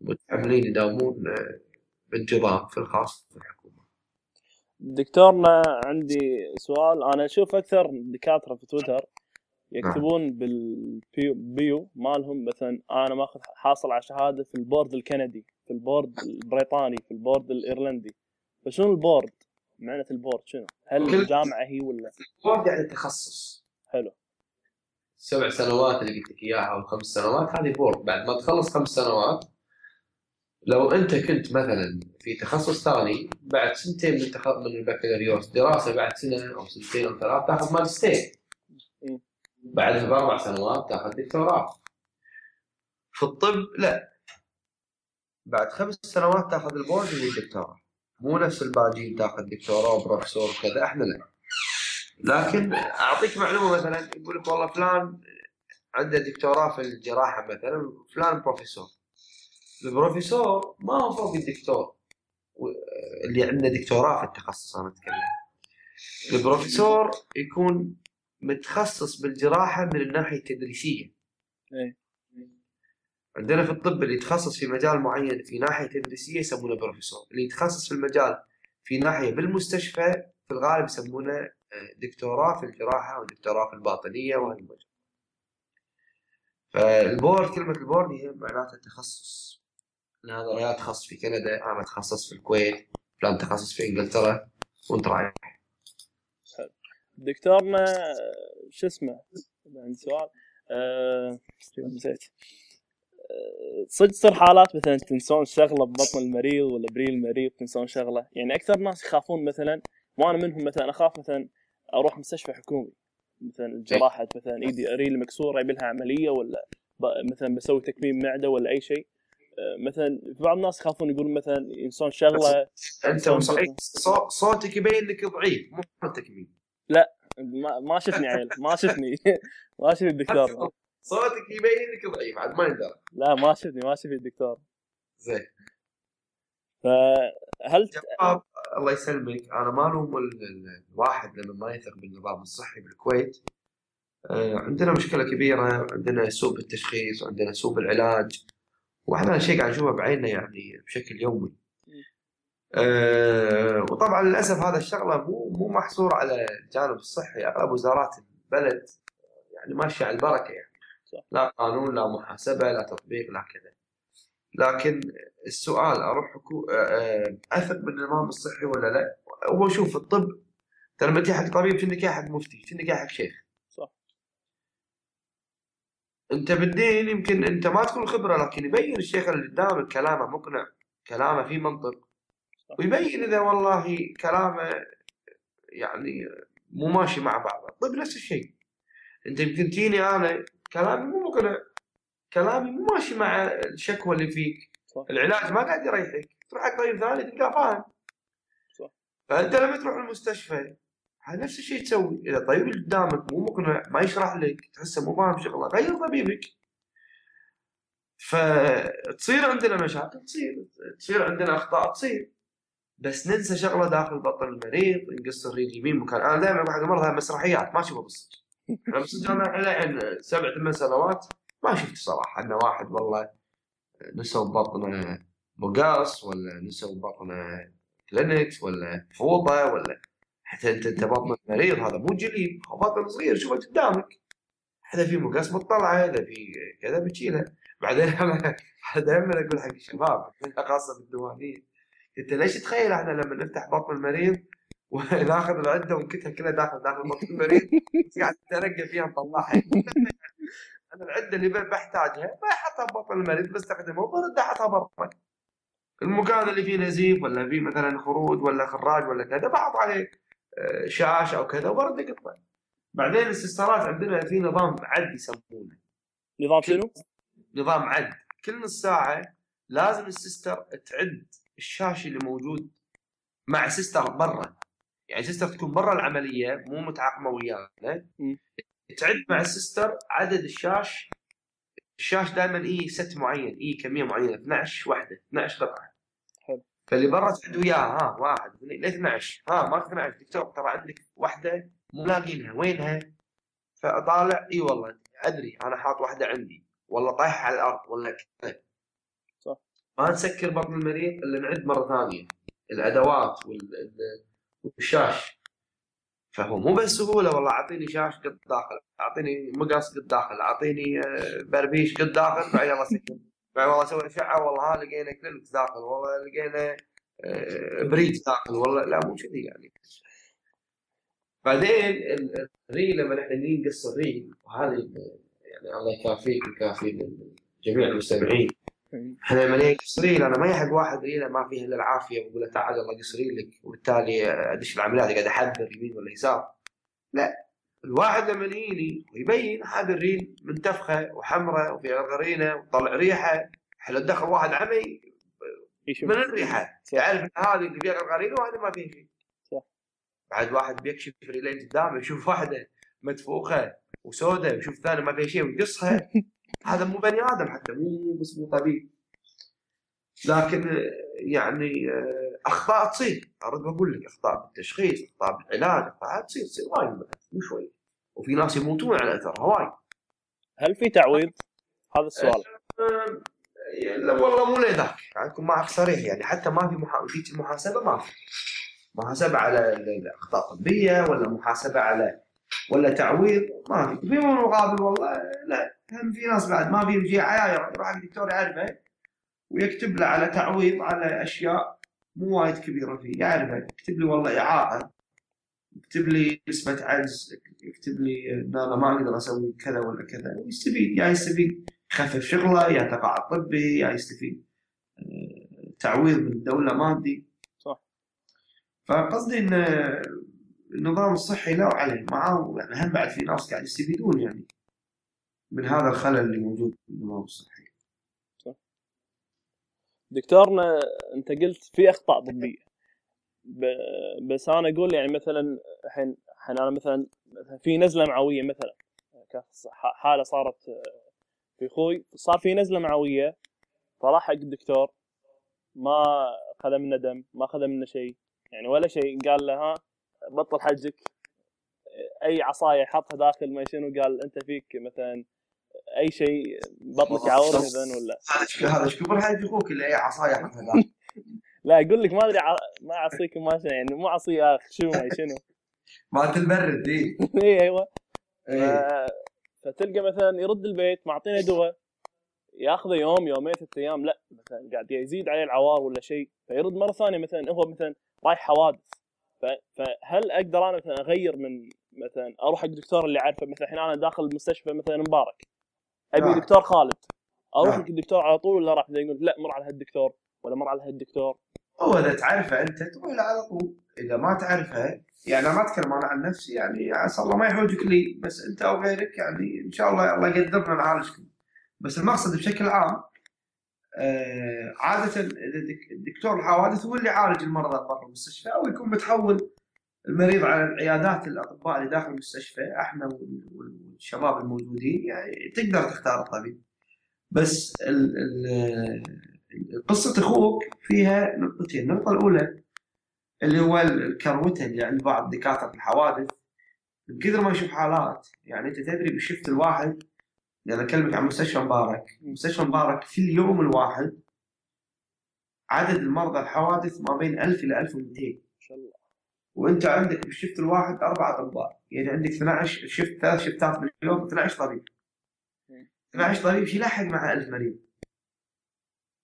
متحملين يداومون آه، بانتظام في الخاص في الحكومة. دكتورنا عندي سؤال. أنا أشوف أكثر دكاترة في تويتر يكتبون بال bio مالهم مثلا أنا ماخذ حاصل على شهادة في ال board الكندي في ال board البريطاني في ال board الإيرلندي. فشنو ال board؟ معنى ال board شنو؟ هل الجامعة هي ولا؟ ال board يعني تخصص حلو. سبع سنوات اللي قلت لك إياها أو خمس سنوات هذه board. بعد ما تخلص خمس سنوات لو أنت كنت مثلا في تخصص ثاني بعد سنتين من تخ... من البكالوريوس دراسة بعد سنة أو سنتين أو ثلاث تاخذ ماجستير. بعدها باربع سنوات تاخذ دكتوراه. في الطب لا. بعد خمس سنوات تاخذ ال board والدكتوراه مو نفس الباجين تاخذ دكتوراه وبروفيسور وكذا إحنا لا. لكن أعطيك معلومة مثلا يقول لك والله فلان عنده دكتوراه في الجراحة مثلا فلان بروفيسور. البروفيسور ما هو فوق الدكتور اللي عنده دكتوراه في التخصص أنا أتكلم. البروفيسور يكون متخصص بالجراحة من الناحية التدريسية. إيه. عندنا في الطب اللي يتخصص في مجال معين في ناحية تدريسيه يسمونه بروفيسور اللي يتخصص في المجال في ناحية بالمستشفى في الغالب يسمونه آه، دكتوراه في الجراحة أو دكتوراه في الباطنية وهالمجال فال board كلمة ال board هي معناتها التخصص هذا يا تخصص في كندا أنا تخصص في الكويت فلان تخصص في إنجلترا وأنت رايح. دكتورنا شو اسمه؟ عندي سؤال. أه... نسيت؟ صدق تصير حالات مثلا تنسون شغلة ببطن المريض ولا بريل المريض تنسون شغلة. يعني أكثر ناس يخافون مثلا وأنا منهم مثلا أخاف مثلا أروح مستشفى حكومي. مثلا جراحه مثلا ايدي ريل مكسوره يبي لها عملية ولا مثلا بسوي تكميم معدة ولا أي شيء. آه، مثلا في بعض الناس يخافون يقولون مثلا ينسون شغلة. أنت صحيح صوتك يبين انك ضعيف مو تكميم. لا ما شفني عيل ما شفني. ما شفني الدكتور. صوتك يبين انك ضعيف عاد ما يندرى. لا ما شفني ما شفت الدكتور. زين. فهل جواب الله يسلمك. أنا ما ألوم الواحد لما ما يثق بالنظام الصحي بالكويت. آه، عندنا مشكلة كبيرة عندنا سوء بالتشخيص وعندنا سوء بالعلاج. وإحنا شيء قاعد نشوفه بعيننا يعني بشكل يومي. أه وطبعا للأسف هذا الشغلة مو مو محصور على الجانب الصحي. أغلب وزارات البلد يعني ماشية على البركة يعني. لا قانون لا محاسبة لا تطبيق لا كذا. لكن السؤال أروح حكو... أثق بالنظام الصحي ولا لا؟ هو شوف الطب ترى لما تجي حق طبيب يا حق مفتي يا حق شيخ. صح. أنت بالدين يمكن أنت ما تكون خبرة لكن يبين الشيخ اللي قدامك كلامه مقنع كلامه فيه منطق. صح. ويبين إذا والله كلامه يعني مو ماشي مع بعضه. الطب نفس الشيء. أنت يمكن تجيني أنا كلامي مو مقنع. كلامي مو ماشي مع الشكوى اللي فيك. صح. العلاج ما قاعد يريحك. تروح حق طبيب ثاني تلقاه فاهم. صح. فأنت لما تروح المستشفى نفس الشيء تسوي. إذا الطبيب اللي قدامك مو مقنع ما يشرح لك تحسه مو فاهم شغلة غير طبيبك. فتصير عندنا مشاكل تصير. تصير عندنا أخطاء تصير. بس ننسى شغلة داخل بطن المريض نقص الريل يمين مكان. أنا دائما حق المرضى مسرحيات ما أشوفها بالصدق. بس أنا الحين سبع ثمان سنوات ما شفت صراحة ان واحد والله نسوا بطنه بقاص ولا نسوا بطنه كلينكس ولا فوطة ولا حتى انت أنت بطنك مريض هذا مو جليب. بطن صغير شوفه قدامك. هذا في مقاس مطلعة هذا في كذا بتشيله بعدين أنا دائما أقول حق الشباب خاصة بالديوانيه انت ليش تخيل إحنا لما نفتح بطن المريض وناخذ العدة ونكتها كلها داخل داخل بطن المريض قاعد ترقى فيها نطلعها. أنا العدة اللي بحتاجها بحطها ببطن المريض بستخدمها وبرد أحطها برا. المكان اللي فيه نزيف ولا فيه مثلا خروج ولا خراج ولا كذا بحط عليه آه، شاشه أو كذا وبرد اقطه بعدين الاستفسارات عندنا في نظام عد يسمونه. نظام شنو؟ نظام عد. كل نص ساعة لازم ال sister تعد الشاشه اللي موجود مع sister برا. يعني sister تكون برا العملية مو متعقمه ويانا. تعد مع ال sister عدد الشاش الشاش دائما اي set معين اي كمية معينة 12 وحده 12 قطعة. فاللي برا تعد وياها ها واحد اثنين ل 12 ها ما 12 دكتور ترى عندك وحده مو لاقينها وينها؟ فأطالع إي والله أدري أنا حاط واحدة عندي والله طايحه على الأرض ولا كذا صح. ما نسكر بطن المريض إلا نعد مرة ثانية الأدوات وال- ال- والشاش. فهو مو بس سهولة والله أعطيني شاش قد داخل أعطيني مقص قد داخل أعطيني آه، بربيش قد داخل بعد يلا سكر بعد والله سوي اشعه والله ها لقينا كلينكس داخل والله لقينا آه، blade داخل والله لا مو كذي يعني. بعدين ال- الريل لما نجي نقص الريل وهذه يعني الله يكافيك ويكافي جميع المستمعين. إحنا لما نيجي نقص ريل أنا ما يحق واحد ريله ما فيه إلا العافية واقول له تعال الله قص ريلك وبالتالي أدش العمليات قاعد أحذر يمين ولا يسار. لا. الواحد لما يجيني ويبين هذا الريل منتفخة وحمراء وفيها غرغرينة وطلع ريحة. حلو تدخل واحد عمي يشوف. من الريحة. إن هذه اللي فيها غرغرينة وهذا ما فيه شيء. بعد واحد بيكشف ريلين قدامه يشوف واحدة مدفوخة وسوداء ويشوف ثانية ما فيها شيء ويقصها. هذا مو بني آدم حتى مو بس مو طبيب. لكن آه، يعني آه، أخطاء تصير. ارد بقول لك أخطاء بالتشخيص أخطاء بالعلاج أخطاء تصير تصير وايد مو شوي. وفي ناس يموتون على أثرها وايد. هل في تعويض؟ هذا السؤال. آه، لا والله مو لذاك. يعني اكون معك صريح يعني حتى ما في محا... ذيك المحاسبة ما في. محاسبة على ال- الاخطاء الطبيه ولا محاسبة على ولا تعويض ما في. في مقابل والله لا. هم في ناس بعد ما في يجي عياير يروح حق الدكتور يعرفه ويكتب له على تعويض على أشياء مو وايد كبيرة فيه يعرفه. يكتب لي والله إعاقة. يكتب لي نسبة عجز. يكتب لي إن أنا ما أقدر أسوي كذا ولا كذا. ويستفيد. يا يستفيد يخفف شغله يا تقاعد طبي يا يستفيد آه، تعويض من الدولة مادي صح. فقصدي إن النظام الصحي له عليه معاه يعني هم بعد في ناس قاعد يستفيدون يعني. من هذا الخلل اللي موجود في النظام الصحي. دكتورنا انت قلت في أخطاء طبية. بس أنا أقول يعني مثلا الحين الحين أنا مثلا في نزلة معوية مثلا. حالة صارت في أخوي صار في نزلة معوية فراح حق الدكتور. ما خذ منه دم ما خذ منه شيء. يعني ولا شيء. قال له ها بطل حجك. أي عصاية حطها داخل ما شنو. قال أنت فيك مثلا أي شيء بطنك يعور مثلا ولا؟ هذا إيش هذا كبر حاجة أخوك اللي هي عصاية. لا أقول لك ما أدري ع- ما أعصيك ما شنو يعني مو عصي أخ شو ما شنو. مالت البرد دي. اي أيوه. إيه. فتلقى مثلا يرد البيت معطينا دواء ياخذه يوم يومين ثلاث أيام لا مثلا قاعد يزيد عليه العوار ولا شيء فيرد مرة ثانية مثلا هو مثلا رايح حوادث. فهل أقدر أنا مثلا أغير من مثلا أروح حق الدكتور اللي عارفه مثلا الحين أنا داخل المستشفى مثلا مبارك؟ أبي نعم. دكتور خالد أروح نعم. حق الدكتور على طول ولا راح يقول لا مر على هالدكتور ولا مر على هالدكتور هو إذا تعرفه أنت تروح على طول إذا ما تعرفه يعني أنا ما أتكلم أنا عن نفسي يعني عسى الله ما يحوجك لي بس أنت أو غيرك يعني إن شاء الله الله يقدرنا نعالجكم بس المقصد بشكل عام آه عادة الدكتور الحوادث هو اللي يعالج المرضى برا المستشفى أو يكون متحول المريض على العيادات الأطباء اللي داخل المستشفى إحنا وال- وال- والشباب الموجودين يعني تقدر تختار الطبيب بس قصة أخوك فيها نقطتين، النقطة الأولى اللي هو الكروته اللي عند بعض دكاترة الحوادث كثر ما يشوف حالات يعني أنت تدري بالشفت الواحد يعني أكلمك عن مستشفى مبارك، مستشفى مبارك في اليوم الواحد عدد المرضى الحوادث ما بين 1000 إلى 1200 ان شاء الله. وأنت عندك بالشفت الواحد أربع أطباء، يعني عندك 12 شفت ثلاث شفتات باليوم 12 طبيب. 12 طبيب شو يلحق مع 1000 مريض؟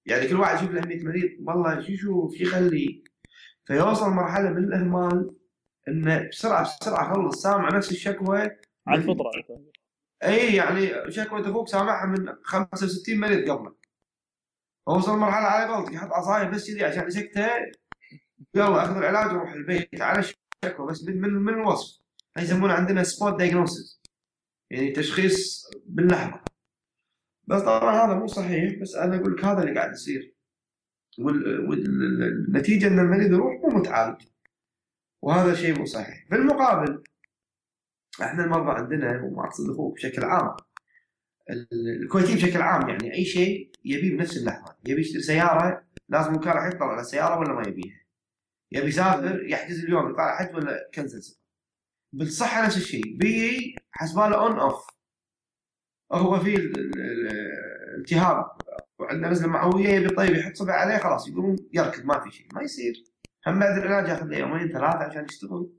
يعني كل واحد يشوف له 100 مريض. والله شو يشوف؟ شو يخلي. فيوصل مرحلة من الإهمال إنه بسرعة بسرعة خلص. سامع نفس الشكوى على الفطرة. إي يعني شكوى أخوك سامعها من 65 مريض قبله وصل مرحلة على قولتك يحط عصاية بس كذي عشان يسكته. يلا آخذ العلاج وروح البيت. على الشكوى بس من من, الوصف. يسمونه عندنا spot diagnosis يعني تشخيص باللحظة. بس طبعا هذا مو صحيح بس أنا أقول لك هذا اللي قاعد يصير. والنتيجه إن المريض يروح مو متعالج. وهذا شيء مو صحيح. في المقابل إحنا المرضى عندنا وما أقصد أخوك بشكل عام الكويتي بشكل عام يعني أي شيء يبيه بنفس اللحظة. يبي يشتري سيارة لازم راح يطلع على السيارة ولا ما يبيها. يبي يسافر يحجز اليوم يطلع حج ولا cancel بالصحه نفس الشيء. بي حسباله on off هو في الالتهاب وعندنا نزلة معوية يبي طيب يحط صبع عليه خلاص يقوم يركض ما في شيء ما يصير. هم بعد العلاج ياخذ له يومين ثلاثة عشان يشتغل.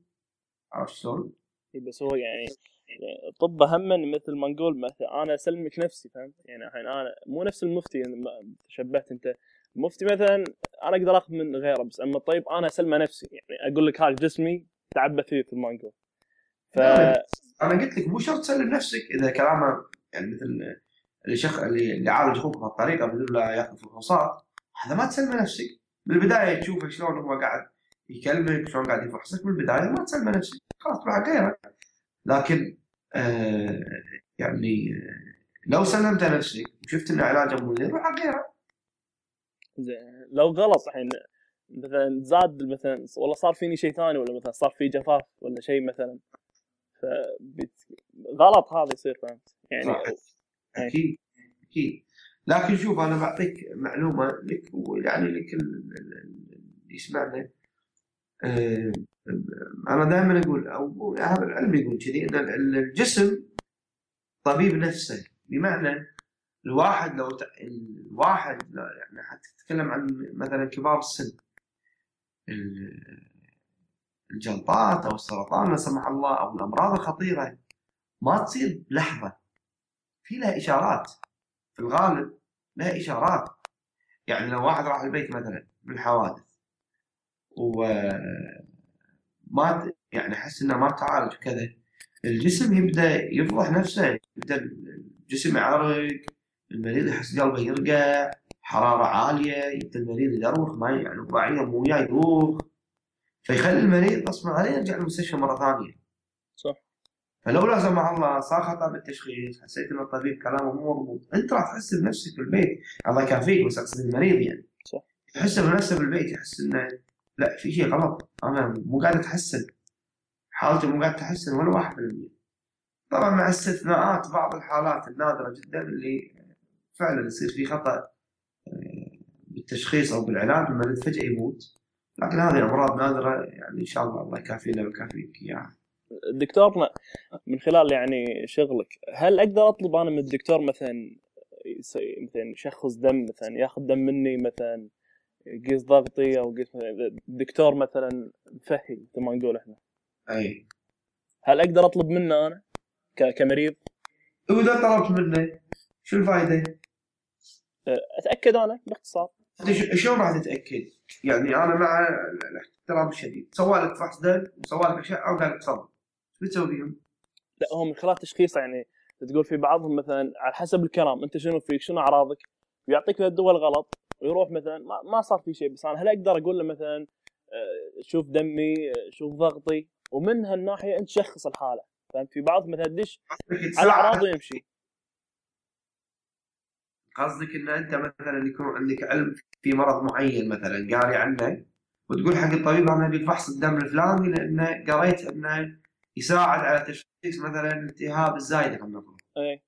عرفت شلون؟ بس هو يعني طب هم مثل ما نقول مثلا أنا أسلمك نفسي فهمت؟ يعني الحين أنا مو نفس المفتي شبهت أنت. المفتي مثلا أنا أقدر آخذ من غيره بس أما الطيب أنا أسلمه نفسي يعني أقول لك هاك جسمي تعبى فيه ما نقول ف أنا قلت لك مو شرط تسلم نفسك إذا كلامه يعني مثل اللي شخ اللي اللي عالج أخوك بهالطريقة بدون لا يأخذ فحوصات هذا ما تسلمه نفسك. من البدايه تشوفه شلون هو قاعد يكلمك شلون قاعد يفحصك من البدايه ما تسلمه نفسك. خلاص تروح غيره لكن آه يعني لو سلمت نفسك وشفت إن علاجه مو روح على غيره زين. لو غلط الحين مثلا زاد مثلا والله صار فيني شيء ثاني ولا مثلا صار في جفاف ولا شيء مثلا. ف غلط هذا يصير فهمت؟ يعني أكيد أكيد. لكن شوف أنا بعطيك معلومة لك ويعني لك اللي يسمعنا. آه، أنا دائما أقول أو هذا العلم يقول كذي إن الجسم طبيب نفسه. بمعنى الواحد لو ت... الواحد يعني حتى تتكلم عن مثلا كبار السن الجلطات أو السرطان لا سمح الله أو الأمراض الخطيرة ما تصير بلحظة في لها إشارات في الغالب لها إشارات. يعني لو واحد راح البيت مثلا من الحوادث وما يعني حس إنه ما تعالج وكذا الجسم يبدأ يفضح نفسه يبدأ الجسم يعرق المريض يحس قلبه يرقع حرارة عالية يبدا المريض يدروخ ما يعني رباعيه مو وياه يدوخ. فيخلي المريض غصبا عليه يرجع المستشفى مرة ثانية. صح. فلو لا سمح الله صار خطا بالتشخيص حسيت ان الطبيب كلامه مو مضبوط. أنت راح تحس بنفسك في البيت. الله يكافيك بس أقصد المريض يعني. صح. يحس بنفسه بالبيت يحس إنه لا في شيء غلط. أنا مو قاعد أتحسن. حالتي مو قاعد تحسن ولا واحد في طبعا مع استثناءات بعض الحالات النادرة جدا اللي فعلا يصير في خطأ آه، بالتشخيص أو بالعلاج المريض فجأة يموت لكن هذه أمراض نادرة يعني إن شاء الله الله يكافينا ويكافيك إياها. دكتورنا من خلال يعني شغلك هل أقدر أطلب أنا من الدكتور مثلا مثلا يشخص دم مثلا يأخذ دم مني مثلا يقيس ضغطي أو يقيس الدكتور مثلا مفهي مثل ما نقول إحنا أي هل أقدر أطلب منه أنا كمريض؟ واذا طلبت منه شو الفائده؟ أتأكد أنا باختصار. شلون راح تتأكد؟ يعني أنا مع الاحترام الشديد. سوى لك فحص دم وسوى لك اشعه وقال لك تفضل شو تسوي فيهم؟ لا هو من خلال تشخيص يعني تقول في بعضهم مثلا على حسب الكلام أنت شنو فيك؟ شنو أعراضك؟ ويعطيك الدواء الغلط ويروح مثلا ما, ما صار في شيء بس أنا هل أقدر أقول له مثلا آه، شوف دمي آه، شوف ضغطي؟ ومن هالناحية أنت شخص الحالة. فهمت؟ في بعض مثلا دش على أعراضه يمشي. قصدك إن أنت مثلا يكون عندك علم في مرض معين مثلا قاري عنه وتقول حق الطبيب أنا أبي فحص الدم الفلاني لأنه قريت أنه يساعد على تشخيص مثلا الالتهاب الزايده خلينا نقول. اي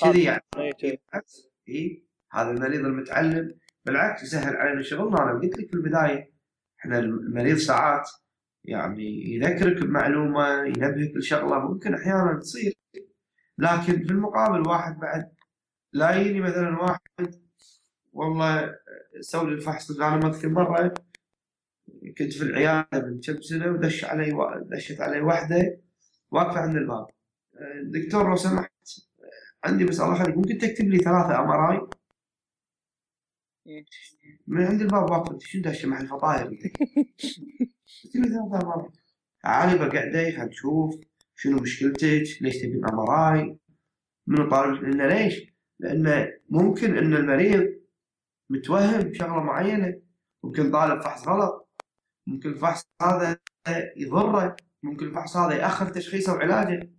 كذي يعني. اي. اي هذا المريض المتعلم بالعكس يسهل علينا شغلنا أنا قلت لك في البداية إحنا المريض ساعات يعني يذكرك بمعلومة ينبهك لشغلة ممكن أحيانا تصير لكن في المقابل واحد بعد لا يجيني مثلا واحد والله سوي لي الفحص أنا ما أذكر مرة كنت في العيادة من كم سنه ودش علي و... دشت علي واحدة واقفة عند الباب. دكتور لو سمحت عندي بس الله يخليك ممكن تكتب لي ثلاثة أم أر آي؟ من عند الباب واقف شو داشه مع الفطاير قلت له ثلاثة أم أر آي. عالي بقعدي خل نشوف شنو مشكلتك ليش تبي أم أر آي؟ منو طالب؟ لنا ليش؟ لأنه ممكن إن المريض متوهم بشغلة معينة. ممكن طالب فحص غلط. ممكن الفحص هذا يضره. ممكن الفحص هذا يأخر تشخيصه وعلاجه.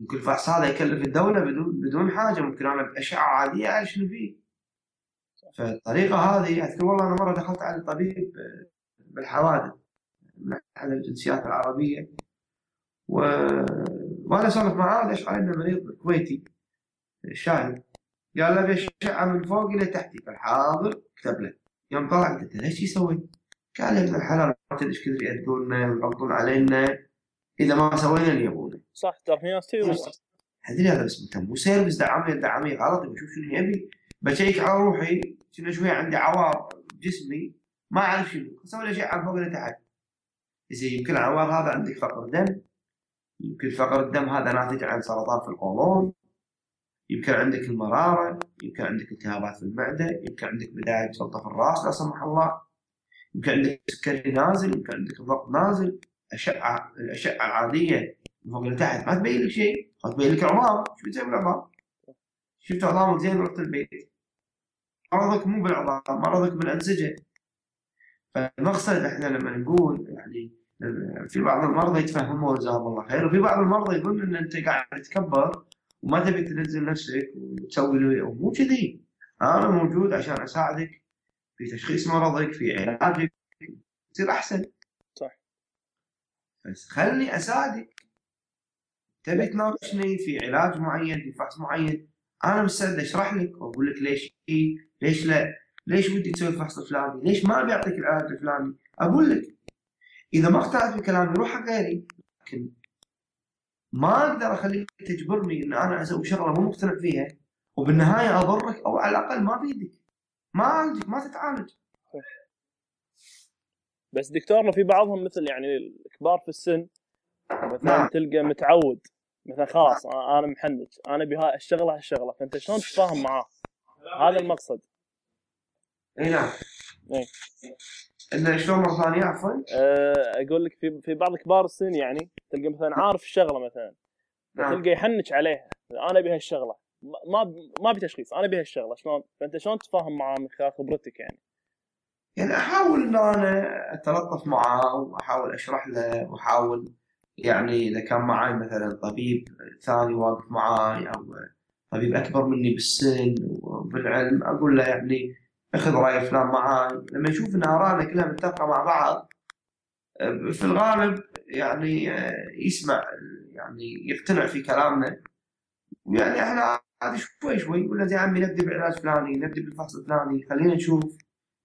ممكن الفحص هذا يكلف الدولة بدون بدون حاجة. ممكن أنا بأشعة عادية اعرف شنو فيه. فالطريقة هذه أذكر والله أنا مرة دخلت على طبيب بالحوادث من أحد الجنسيات العربية. و... وأنا اسولف معاه اشعر انه مريض كويتي شاهد. قال له فوق إلى تحتي. قال حاضر كتب له يوم طلع قلت له ليش يسوي؟ قال يا ابن الحلال ما تدري إيش كثر يأذونا ويغلطون علينا إذا ما سوينا اللي يبونه. صح ترى في ناس تدري هذا بس مو service دعمني دعمني غلط بشوف شنو يبي. بشيك على روحي شنو شوي عندي عوار جسمي ما أعرف شنو. أسوي له شيء على فوق لتحت إذا يمكن العوار هذا عندك فقر دم. يمكن فقر الدم هذا ناتج عن سرطان في القولون. يمكن عندك المرارة يمكن عندك التهابات في المعدة يمكن عندك بداية جلطة في الرأس لا سمح الله. يمكن عندك سكري نازل يمكن عندك الضغط نازل. أشعة الأشعة العادية من فوق لتحت ما تبين لك شيء. تبين لك عظام شو بتسوي بالعظام؟ شفت عظامك زين رحت البيت. مرضك مو بالعظام مرضك بالأنسجة. فالمقصد إحنا لما نقول يعني في بعض المرضى يتفهمون جزاهم الله خير وفي بعض المرضى يظن إن أنت قاعد تتكبر وما تبي تنزل نفسك وتسوي مو كذي. أنا موجود عشان أساعدك في تشخيص مرضك في علاجك. تصير أحسن. صح. بس خلني أساعدك. تبي تناقشني في علاج معين في فحص معين؟ أنا مستعد أشرح لك وأقول لك ليش إي ليش لا ليش ودي تسوي الفحص الفلاني؟ ليش ما ابي اعطيك العلاج الفلاني؟ أقول لك. إذا ما اقتنعت بكلامي روح حق غيري. لكن ما أقدر أخليك تجبرني إن أنا أسوي شغلة مو مقتنع فيها وبالنهاية أضرك أو على الأقل ما بيدك ما أعالجك ما تتعالج بس دكتورنا في بعضهم مثل يعني الكبار في السن مثلا نعم. تلقى متعود مثلا خلاص أنا محنج أنا ابي هاي الشغلة هالشغلة فأنت شلون تتفاهم معاه؟ هذا المقصد إي نعم إيه. إنه شلون مره ثانية عفوا. أه أقول لك في في بعض كبار السن يعني تلقى مثلا عارف الشغله مثلا نعم. تلقى يحنج عليها أنا أبي هالشغلة. ما ما ابي تشخيص أنا أبي هالشغلة شلون؟ فأنت شلون تتفاهم معاه من خلال خبرتك يعني؟ يعني أحاول إن أنا أتلطف معاه وأحاول أشرح له وأحاول يعني إذا كان معي مثلا طبيب ثاني واقف معاي أو طبيب أكبر مني بالسن وبالعلم أقول له يعني أخذ رأي فلان معاي. لما يشوف إن آرائنا كلها متفقة مع بعض في الغالب يعني يسمع يعني يقتنع في كلامنا. ويعني إحنا عادي شوي شوي يقول يا عمي نبدأ بعلاج فلاني نبدأ بالفحص الفلاني خلينا نشوف.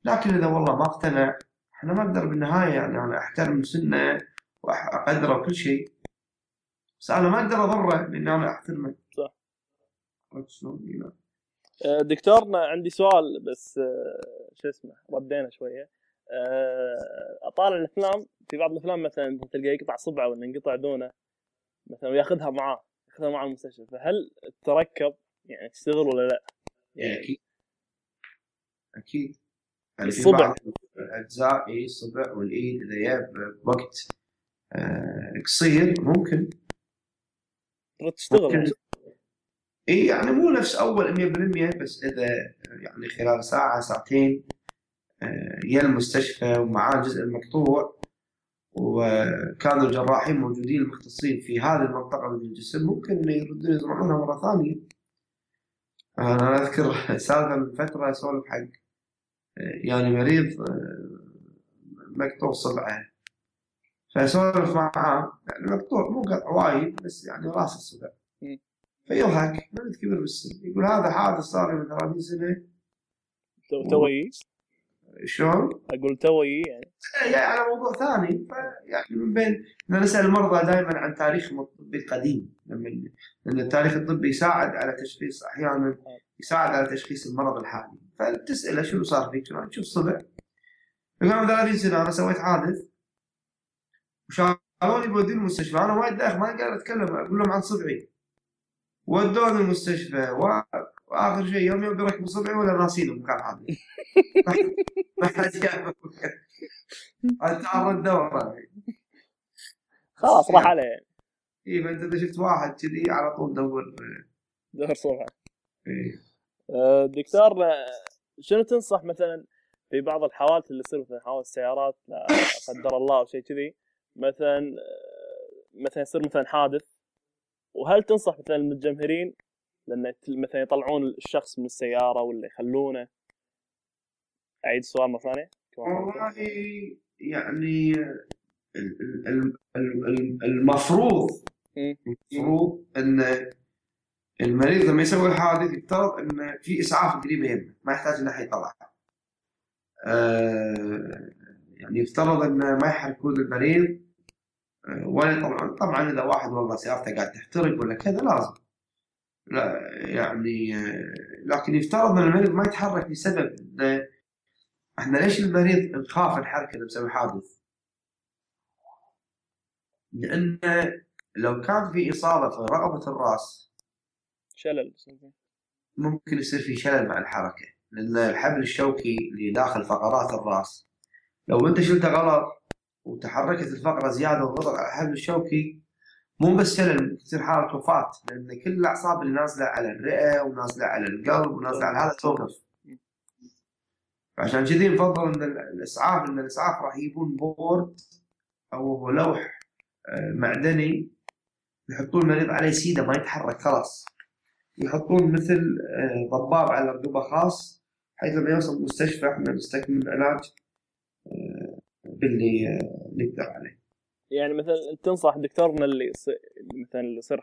لكن إذا والله ما اقتنع إحنا ما نقدر بالنهاية يعني أنا أحترم سنة واقدره وكل شيء. بس أنا ما أقدر أضره لأن أنا أحترمه. صح. شلون؟ آه، دكتورنا عندي سؤال بس آه، شو اسمه ردينا شوية آه، اطالع الأفلام في بعض الأفلام مثلا تلقى يقطع صبعه ولا ينقطع دونه مثلا وياخذها معاه ياخذها معاه المستشفى فهل تركب يعني تشتغل ولا لا؟ يعني أكيد أكيد يعني الصبع. الأجزاء اي الصبع والإيد إذا جاء بوقت قصير ممكن تشتغل يعني. اي يعني مو نفس أول 100% بس إذا يعني خلال ساعة ساعتين آه، يا المستشفى ومعاه الجزء المقطوع وكانوا الجراحين موجودين المختصين في هذه المنطقة من الجسم ممكن إنه يردون يزرعونها مرة ثانية. أنا أذكر سالفه من فترة اسولف حق آه، يعني مريض آه، مقطوع صبعه فاسولف معاه يعني مقطوع مو قطع وايد بس يعني راس الصبع. فيضحك مريض كبير بالسن. يقول هذا حادث صار لي من 30 سنة. تو- توي؟ شلون؟ أقول توي يعني. يعني على موضوع ثاني. فيعني من بين إن نسأل المرضى دائما عن تاريخهم الطبي القديم. لما لأن التاريخ الطبي يساعد على تشخيص أحيانا يساعد على تشخيص المرض الحالي. فتساله شنو صار فيك؟ شنو تشوف صبع يقول أنا 30 سنة أنا سويت حادث. وشالوني بوديني المستشفى. أنا وايد داخل ما قادر أتكلم أقول لهم عن صبعي ودوني المستشفى. واخر شيء يوم يوم بيركبوا صبعي ولا ناسينه مكان هذا ما حد يعرف تعرض دوره خلاص راح عليه. يعني اي فأنت إذا شفت واحد كذي على طول دور. دور صبعه إيه. آه، دكتور آه، شنو تنصح مثلا في بعض الحوادث اللي تصير مثلا حوادث سيارات لا قدر الله أو شيء كذي مثلا آه، مثلا يصير مثلا حادث؟ وهل تنصح مثلا المتجمهرين لأن مثلا يطلعون الشخص من السيارة ولا يخلونه؟ أعيد السؤال مرة ثانية. والله يعني ال- ال- ال- المفروض المفروض إن المريض لما يسوي الحادث يفترض إن في إسعاف قريبة يمه ما يحتاج إنه يطلع. آه، يعني يفترض ان ما يحركون المريض ولا طبعا طبعا إذا واحد والله سيارته قاعد تحترق ولا كذا لازم. لا يعني لكن يفترض إن المريض ما يتحرك لسبب انه إحنا ليش المريض نخاف نحركه اذا مسوي حادث؟ لأن لو كان في إصابة في رقبة الرأس شلل ممكن يصير في شلل مع الحركة لأن الحبل الشوكي اللي داخل فقرات الرأس. لو أنت شلته غلط وتحركت الفقرة زيادة وضغط على الحبل الشوكي مو بس شلل تصير حالة وفاة لأن كل الأعصاب اللي نازلة على الرئة ونازلة على القلب ونازلة على هذا توقف فعشان كذي نفضل إن الإسعاف إن الإسعاف راح يجيبون board أو هو لوح آه، معدني يحطون المريض عليه سيده ما يتحرك خلاص. يحطون مثل آه، ضباب على رقبة خاص حيث لما يوصل المستشفى إحنا نستكمل العلاج. باللي آه، نقدر عليه. يعني مثلا أنت تنصح دكتورنا اللي يصير مثلا اللي يصير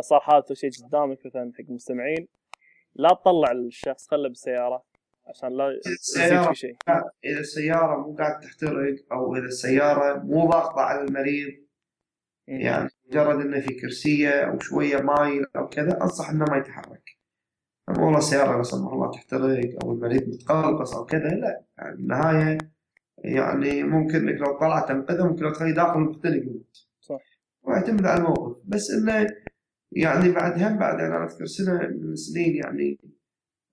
صار حادث شيء قدامك مثلا حق المستمعين لا تطلع الشخص خله بالسيارة عشان لا يصير في شيء. إذا السيارة مو قاعد تحترق أو إذا السيارة مو ضاغطة على المريض يعني مجرد إنه في كرسية أو شوية ماي أو كذا أنصح إنه ما يتحرك. والله السيارة لا سمح الله تحترق أو المريض متقلقص أو كذا لا يعني النهاية يعني ممكن إنك لو طلعت تنقذه ممكن لو تخليه داخل مختلق يموت. صح. ويعتمد على الموقف بس إنه يعني بعد هم بعد أنا أذكر سنة من السنين يعني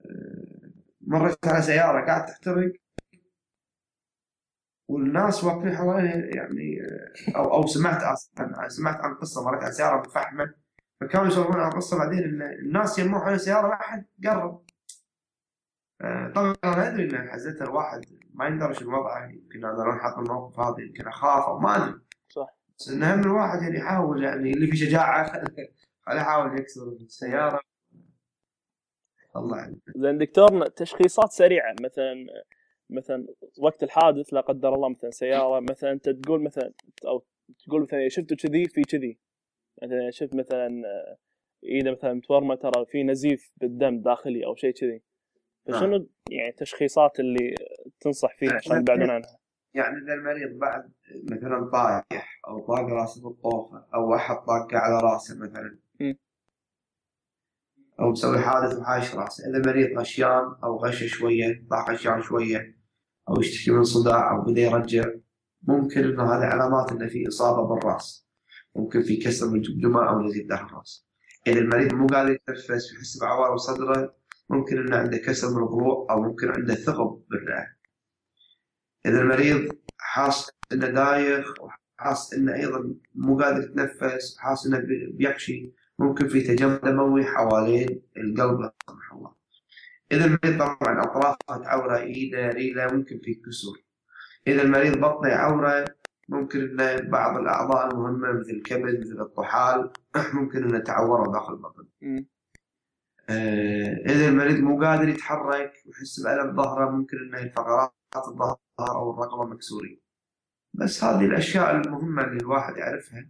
آه، مرت على سيارة قاعد تحترق والناس واقفين حواليها يعني آه، أو أو سمعت عن سمعت عن قصة مرت على سيارة متفحمه فكانوا يسولفون عن قصة بعدين إن الناس يجمعوا حول السيارة ما حد قرب آه، طبعا أنا أدري إن حزتها الواحد ما يندرج الوضع يمكن أنا لو انحط بالموقف هذا يمكن أخاف أو ما أدري. صح. بس ان هم الواحد يعني يحاول يعني اللي في شجاعة خليه يحاول يكسر السيارة. الله زين دكتورنا تشخيصات سريعة مثلا مثلا وقت الحادث لا قدر الله مثلا سيارة مثلا أنت تقول مثلا أو تقول مثلا شفته كذي في كذي. مثلا شفت مثلا آه، إيده مثلا متورمة ترى في نزيف بالدم داخلي أو شيء كذي. فشنو يعني التشخيصات اللي تنصح فيها عشان يبعدون عنها؟ يعني إذا المريض بعد مثلا طايح أو طاق راسه بالطوفة أو أحد طاقه على راسه مثلا. م. أو مسوي حادث وحاش راسه. إذا المريض غشيان أو غش شوية طاح غشيان شوية أو يشتكي من صداع أو بدا يرجع ممكن إنه هذه علامات إنه في إصابة بالرأس. ممكن في كسر بالجمجمه أو نزيف داخل الرأس. اذا المريض مو قادر يتنفس ويحس بعوار صدره ممكن إنه عنده كسر بالضلوع أو ممكن عنده ثقب بالرئه إذا المريض حاس إنه دايخ وحاس إنه أيضا مو قادر يتنفس حاس إنه بيحشي ممكن في تجمع دموي حوالين القلب لا سمح الله. إذا المريض طبعا أطرافه تعوره إيده ريله ممكن في كسر إذا المريض بطنه يعوره ممكن ان بعض الأعضاء المهمة مثل الكبد مثل الطحال ممكن إنه تعوره داخل البطن. إذا المريض مو قادر يتحرك ويحس بألم ظهره ممكن إنه فقرات الظهر أو الرقبة مكسورين. بس هذه الأشياء المهمة اللي الواحد يعرفها.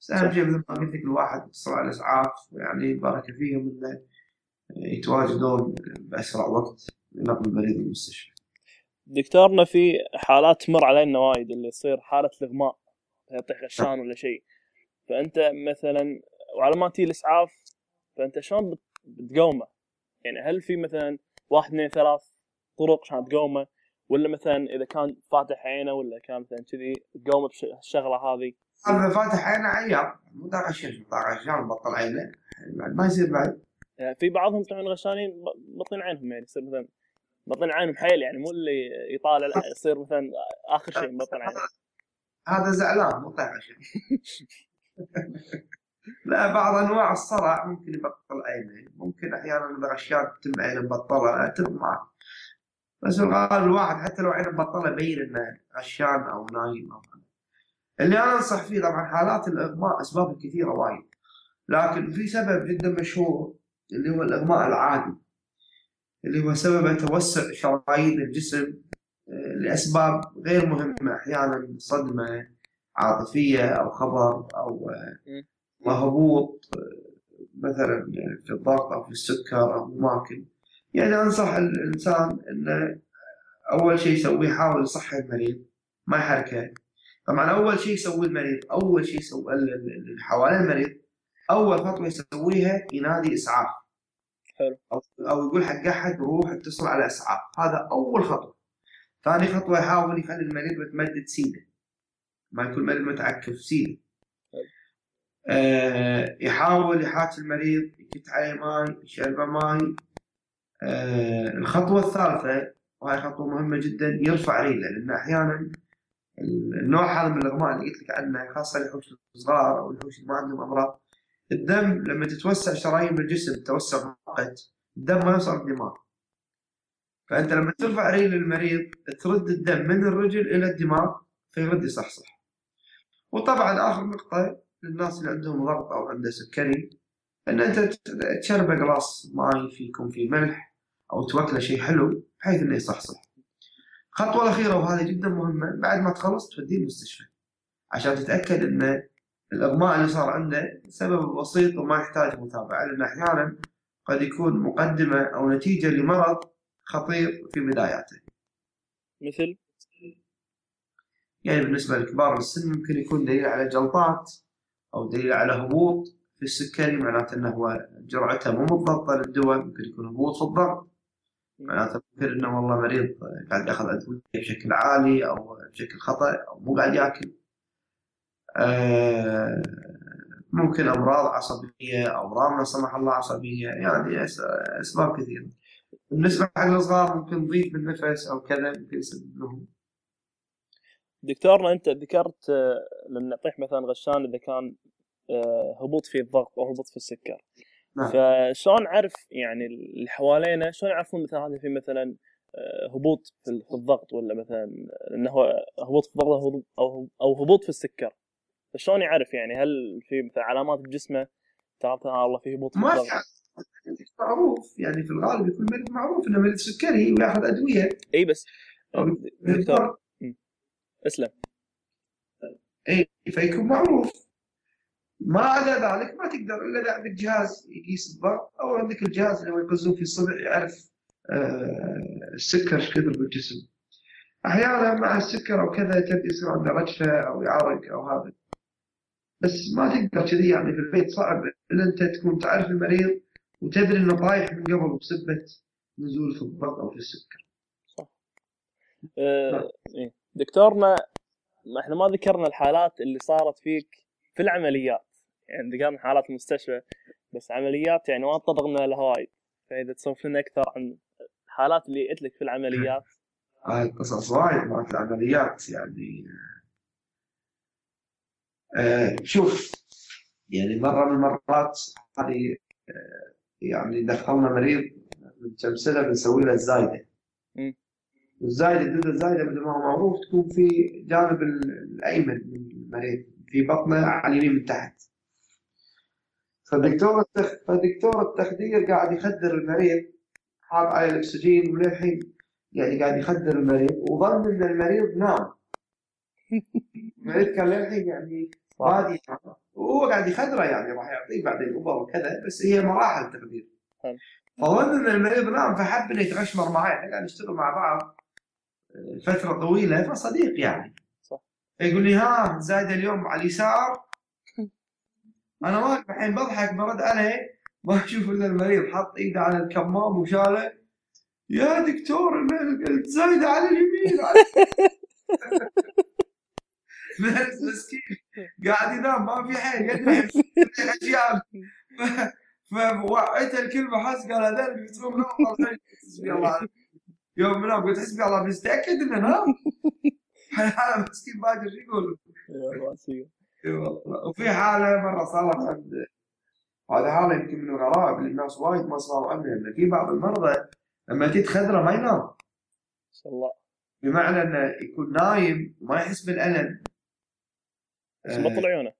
بس اهم شيء مثل ما قلت لك الواحد على الاسعاف ويعني بركة فيهم إنه يتواجدون بأسرع وقت لنقل المريض للمستشفى. دكتورنا في حالات تمر علينا وايد اللي يصير حالة اغماء يعطيك غشان ولا شيء. فأنت مثلا وعلى ما تجي الإسعاف فأنت شلون بتقومه؟ يعني هل في مثلا واحد اثنين ثلاث طرق عشان تقومه؟ ولا مثلا إذا كان فاتح عينه ولا كان مثلا كذي تقومه بالشغله هذه؟ أنا فاتح عينه عيار مو داعي غشاش عشان بطل عينه. ما يصير بعد. يعني في بعضهم طبعا غشانين بطين عينهم يعني يصير مثلا بطين عينهم حيل يعني مو اللي يطالع يصير مثلا آخر شيء بطن عينه. هذا زعلان مو طايح لا بعض أنواع الصرع ممكن يبطل عينه ممكن أحيانا إذا غشان تتم عينه مبطلة تم معه بس الغالب الواحد حتى لو عينه مبطلة يبين إنه غشان أو نايم أو اللي أنا أنصح فيه طبعا حالات الإغماء أسباب كثيرة وايد. لكن في سبب جدا مشهور اللي هو الإغماء العادي. اللي هو سبب توسع شرايين الجسم آه، لأسباب غير مهمة أحيانا صدمة عاطفية أو خبر أو مم. هبوط مثلا في الضغط أو في السكر أو ماكل يعني أنصح الإنسان انه أول شيء يسويه يحاول يصحي المريض ما يحركه. طبعا أول شيء يسويه المريض أول شيء يسوي اللي حوالين المريض أول خطوة يسويها ينادي إسعاف. حلو. أو أو يقول حق أحد روح اتصل على إسعاف. هذا أول خطوة. ثاني خطوة يحاول يخلي المريض متمدد سيده ما يكون المريض متعكف سيده آه يحاول يحاكي المريض يكت عليه ماي يشربه ماي. آه الخطوة الثالثة وهي خطوة مهمة جدا يرفع ريله لأن أحيانا النوع هذا من الأغماء اللي قلت لك عنه خاصة الوحوش الصغار أو الوحوش اللي ما عندهم أمراض الدم لما تتوسع شرايين بالجسم توسع مؤقت الدم ما يوصل الدماغ فأنت لما ترفع ريل المريض ترد الدم من الرجل إلى الدماغ فيرد يصحصح. وطبعا آخر نقطة للناس اللي عندهم ضغط أو عنده سكري إن أنت تشربه جلاس ماي فيكم فيه ملح أو توكله شيء حلو بحيث إنه يصحصح الخطوه الأخيرة وهذه جدا مهمة بعد ما تخلص توديه المستشفى عشان تتأكد إن الإغماء اللي صار عنده سبب بسيط وما يحتاج متابعة لأن أحيانا قد يكون مقدمة أو نتيجة لمرض خطير في بداياته. مثل؟ يعني بالنسبة لكبار السن ممكن يكون دليل على جلطات أو دليل على هبوط في السكري معناته إنه هو جرعته مو مضبطة للدواء ممكن يكون هبوط في الضغط. معناته ممكن إنه والله مريض قاعد يأخذ أدوية بشكل عالي أو بشكل خطأ أو مو قاعد يأكل. آه، ممكن أمراض عصبية أمراض لا سمح الله عصبية يعني أسباب كثيرة. بالنسبة حق الصغار ممكن ضيق بالنفس أو كذا ممكن يسبب لهم دكتورنا أنت ذكرت آه، لما نعطيك مثلا غشان إذا كان آه، هبوط في الضغط أو هبوط في السكر. نعم. فشلون نعرف يعني اللي حوالينا شلون يعرفون مثلا هذا في مثلا هبوط في الضغط ولا مثلا انه هبوط في الضغط أو أو هبوط في السكر؟ فشلون يعرف يعني هل في مثلا علامات بجسمه تعرف والله في هبوط ما معروف. يعني في الغالب يكون مريض معروف إنه مريض سكري ويأخذ أدوية. إي بس دكتور اسلم اي فيكون معروف ما عدا ذلك ما تقدر إلا إذا عندك جهاز يقيس الضغط أو عندك الجهاز اللي هو يقزون في الصبع يعرف آه السكر إيش كثر بالجسم أحيانا مع السكر أو كذا تبدي يصير عنده رجفه أو يعرق أو هذا بس ما تقدر كذي يعني في البيت صعب إلا أنت تكون تعرف المريض وتدري إنه طايح من قبل بسبه نزول في الضغط أو في السكر. صح. أه إيه. دكتورنا ما إحنا ما ذكرنا الحالات اللي صارت فيك في العمليات. يعني ذكرنا حالات المستشفى بس عمليات يعني ما تطرقنا لها وايد. فإذا تسولف لنا أكثر عن الحالات اللي جت لك في العمليات. هاي قصص وايد مالت العمليات يعني. آه، شوف يعني مرة من المرات هذه آه، يعني دخلنا مريض من كم سنة بنسوي له الزايدة الزايدة الدودة الزايدة مثل ما هو معروف تكون في جانب الأيمن من المريض في بطنه على اليمين من تحت. فدكتور التخ... فدكتور التخدير قاعد يخدر المريض حاط عليه الأكسجين وللحين يعني قاعد يخدر المريض وظن إن المريض نام. المريض كان للحين يعني بادي وهو قاعد يخدره يعني راح يعطيه بعدين اوبر وكذا بس هي مراحل تخدير فظن إن المريض نام فحب إنه يتغشمر معي إحنا قاعد نشتغل مع بعض. فترة طويلة فصديق يعني. صح. يقول لي ها زايد اليوم على اليسار. أنا واقف الحين بضحك برد عليه ما أشوف إلا المريض حط إيده على الكمام وشاله. يا دكتور زايده على اليمين ناس مسكين. قاعد ينام ما في حيل يذبح اجيال فوعيت الكلمة حس قال هذول حسبي الله. يوم نام قلت حسبي الله بس تاكد انه نام هذا مسكين باقر شو يقول؟ وفي حالة مرة صارت عند هذا حالة يمكن من الغرائب اللي الناس وايد ما صاروا عنها إن في بعض المرضى لما تتخذره ما ينام. ما شاء الله. بمعنى إنه يكون نايم وما يحس بالألم. بس مبطل آه، عيونه.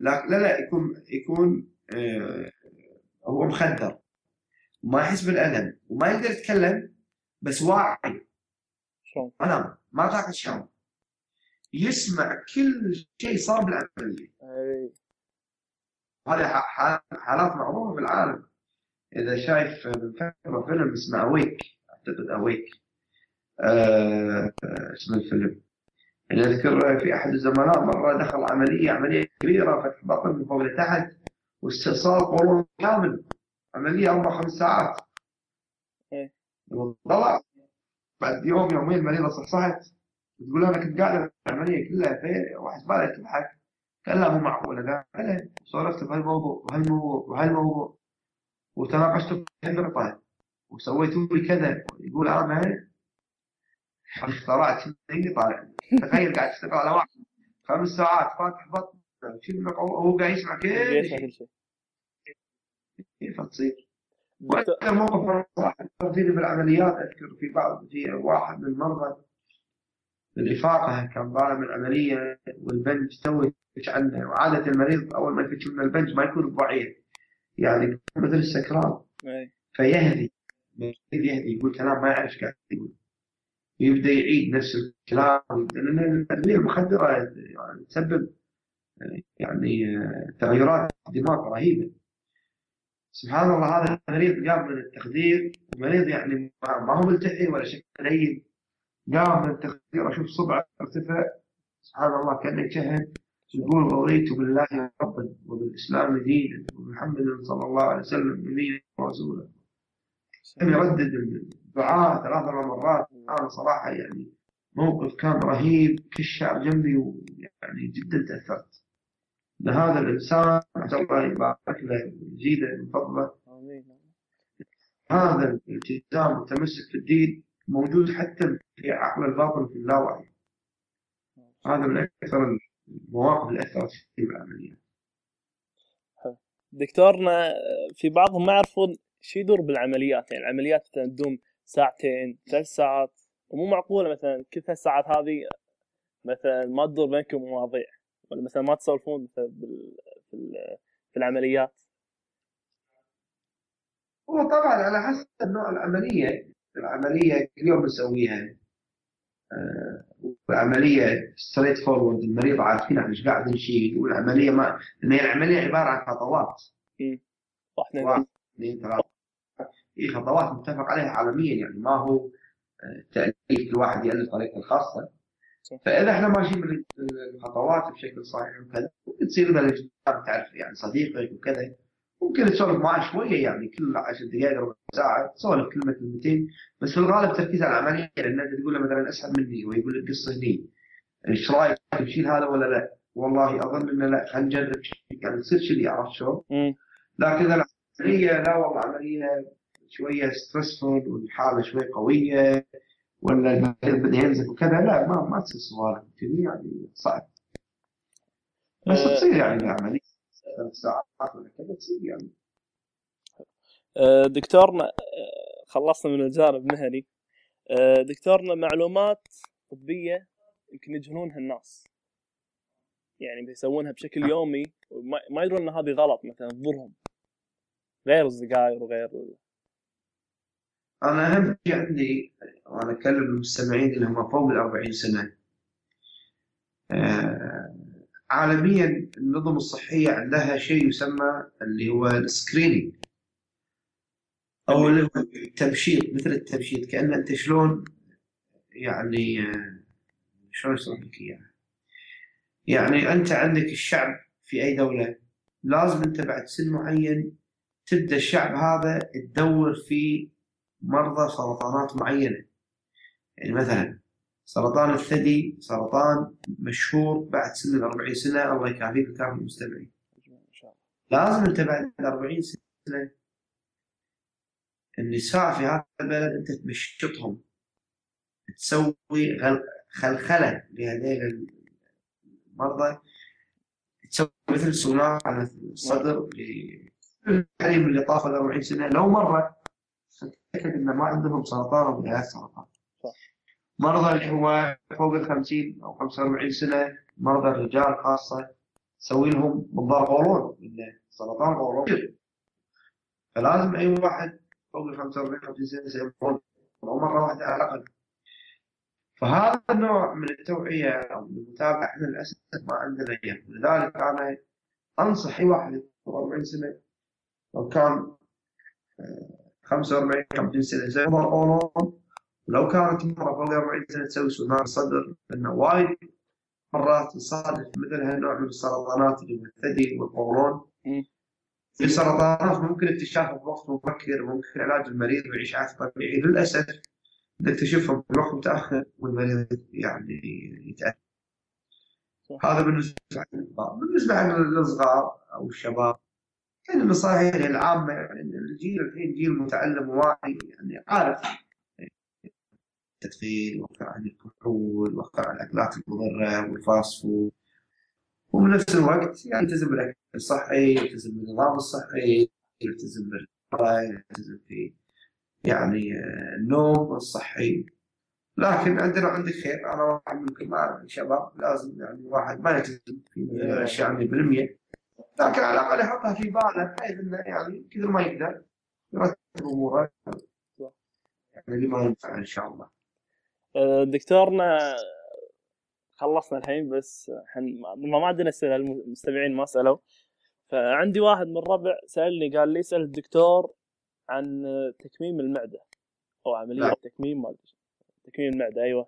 لا لا لا يكون يكون آه هو مخدر. وما يحس بالألم وما يقدر يتكلم. بس واعي؟ أنا ما طاق الشام يسمع كل شيء صار بالعملية. اي هذه حالات معروفة في العالم إذا شايف من فتره فيلم اسمه أويك أعتقد أويك. آه اسم الفيلم. يعني أذكر في أحد الزملاء مرة دخل عملية عملية كبيرة فتح بطن من فوق لتحت واستئصال قولون كامل. عملية أربع خمس ساعات. إيه. طلع بعد يوم يومين المريضة صحصحت تقول أنا كنت قاعد العملية كلها في واحد بالك تضحك قال لا مو معقولة. قال لا سولفت بهالموضوع وهالموضوع وهالموضوع وتناقشت في النقطه وسويتوا لي كذا. يقول أنا اخترعت شيء طالع تخيل قاعد تشتغل على واحد. خمس ساعات فاتح بطن شنو هو قاعد يسمع كل شيء؟ كيف تصير؟ موقف فيني بالعمليات أذكر في بعض في واحد من المرضى الإفاقة كان طالع من العملية والبنج توي يفتش عنه وعادة المريض أول ما يفتش من البنج ما يكون بوعية. يعني مثل السكران أي. فيهدي. المريض يهدي يقول كلام ما يعرف قاعد يقول. يبدأ يعيد نفس الكلام. لأن الادويه المخدره يعني تسبب يعني تغيرات في الدماغ رهيبة. سبحان الله هذا المريض قام من التخدير المريض يعني ما هو ملتحي ولا شكله لين قام من التخدير أشوف صبعه ارتفع. سبحان الله كأنه يشهد يقول رضيت بالله ربا وبالإسلام دينا وبمحمد صلى الله عليه وسلم نبيا ورسولا كان يردد الدعاء ثلاث أربع مرات. أنا صراحة يعني موقف كان رهيب كل جنبي ويعني جدا تأثرت. لهذا الإنسان عسى الله يبارك له ويزيده من فضله. هذا الالتزام والتمسك في الدين موجود حتى في عقل الباطن في اللاوعي. هذا من أكثر المواقف اللي أثرت في العملية دكتورنا في بعضهم ما يعرفون شو يدور بالعمليات. يعني العمليات مثلا تدوم ساعتين ثلاث ساعات ومو معقولة مثلا كل ثلاث ساعات هذه مثلا ما تدور بينكم مواضيع. ولا مثلا ما تسولفون. في. في العمليات هو طبعا على حسب نوع العملية العملية كل يوم نسويها آه، والعملية straightforward المريض عارفين عن إيش قاعد نشيل والعملية ما لأن هي العملية عبارة عن خطوات اثنين واحد اثنين ثلاثة هي خطوات متفق عليها عالميا يعني ما هو آه، تأليف كل واحد يألف طريقته الخاصة صح. فإذا إحنا ماشيين بالخطوات بشكل صحيح وكذا ممكن تصير الإجتماع تعرف يعني صديقك وكذا. ممكن تسولف معاه شوية يعني كل 10 دقائق ربع ساعة تسولف كلمة كلمتين. بس في الغالب تركيز على العملية لأن أنت تقول له مثلا اسحب مني ويقول لك قصة هني إيش رأيك؟ تشيل هذا ولا لا؟ والله أظن إنه لا خلينا نجرب يعني تصير كذي عرفت شلون؟ لكن العملية لا والله عملية شوية ستريسفول والحالة شوي قوية. ولا بده ينزل وكذا؟ لا ما ما تصير سوالف يعني صعب. بس آه. تصير يعني العملية ثلاث ساعات ولا كذا تصير يعني. آه، دكتورنا آه، خلصنا من الجانب المهني. آه، دكتورنا معلومات طبية يمكن يجهلونها الناس. يعني بيسوونها بشكل يومي وما ما يدرون إن هذه غلط مثلا تضرهم. غير السجاير وغير أنا اهم شيء عندي وأنا أكلم المستمعين اللي هم فوق ال 40 سنة آه، عالميا النظم الصحية عندها شيء يسمى اللي هو السكرينينج أو اللي هو التبشير مثل التبشير كأن أنت شلون يعني آه، شلون أشرح لك إياها؟ يعني أنت عندك الشعب في أي دولة لازم أنت بعد سن معين تبدأ الشعب هذا تدور في مرضى سرطانات معينة. يعني مثلا سرطان الثدي سرطان مشهور بعد سن ال 40 سنة الله يكافيك ويكافي المستمعين. لازم أنت بعد ال 40 سنة النساء في هذا البلد أنت تمشطهم تسوي خلخلة لهذيل المرضى تسوي مثل سونار على الصدر للحريم اللي طاف ال 40 سنة. لو مرة تتاكد انه ما عندهم سرطان أو بدايات سرطان. مرضى اللي هو فوق ال 50 أو 45 سنة مرضى الرجال خاصة تسوي لهم منظار قولون لأن سرطان قولون فلازم أي واحد فوق ال 45 50 سنة يسوي ولو مره واحدة على الأقل. فهذا النوع من التوعية أو من المتابعة إحنا للأسف ما عندنا إياه. لذلك أنا أنصح أي واحد فوق 40 سنة لو كان 45 50 سنة يسوي اورون ولو كانت مره فوق 40 سنة تسوي سونار صدر لأنه وايد مرات تصادف مثل هالنوع من السرطانات اللي الثدي والقولون. في سرطانات ممكن اكتشافها بوقت مبكر ممكن علاج المريض ويعيش حياته طبيعي. للأسف نكتشفهم بوقت متأخر والمريض يعني يتاثر هذا بالنسبة بالنسبة للصغار أو الشباب. يعني النصائح العامة يعني الجيل الحين جيل متعلم وواعي يعني عارف. التدخين وقع عن الكحول وقع عن الأكلات المضرة وال fast food. وبنفس الوقت يعني يلتزم بالأكل الصحي يلتزم بالنظام الصحي يلتزم بالرياضه يلتزم في يعني النوم الصحي. لكن عندنا عندك خير أنا واحد من ما شباب لازم يعني واحد ما يلتزم في الأشياء 100% لكن على الأقل يحطها في باله بحيث إنه يعني كثر ما يقدر يرتب اموره يعني لما ينفع إن شاء الله. أه، دكتورنا خلصنا الحين بس حن ما عندنا أسئلة المستمعين ما سألوا. فعندي واحد من الربع سألني قال لي اسال الدكتور عن تكميم المعدة أو عملية نعم. تكميم ما تكميم المعدة أيوه.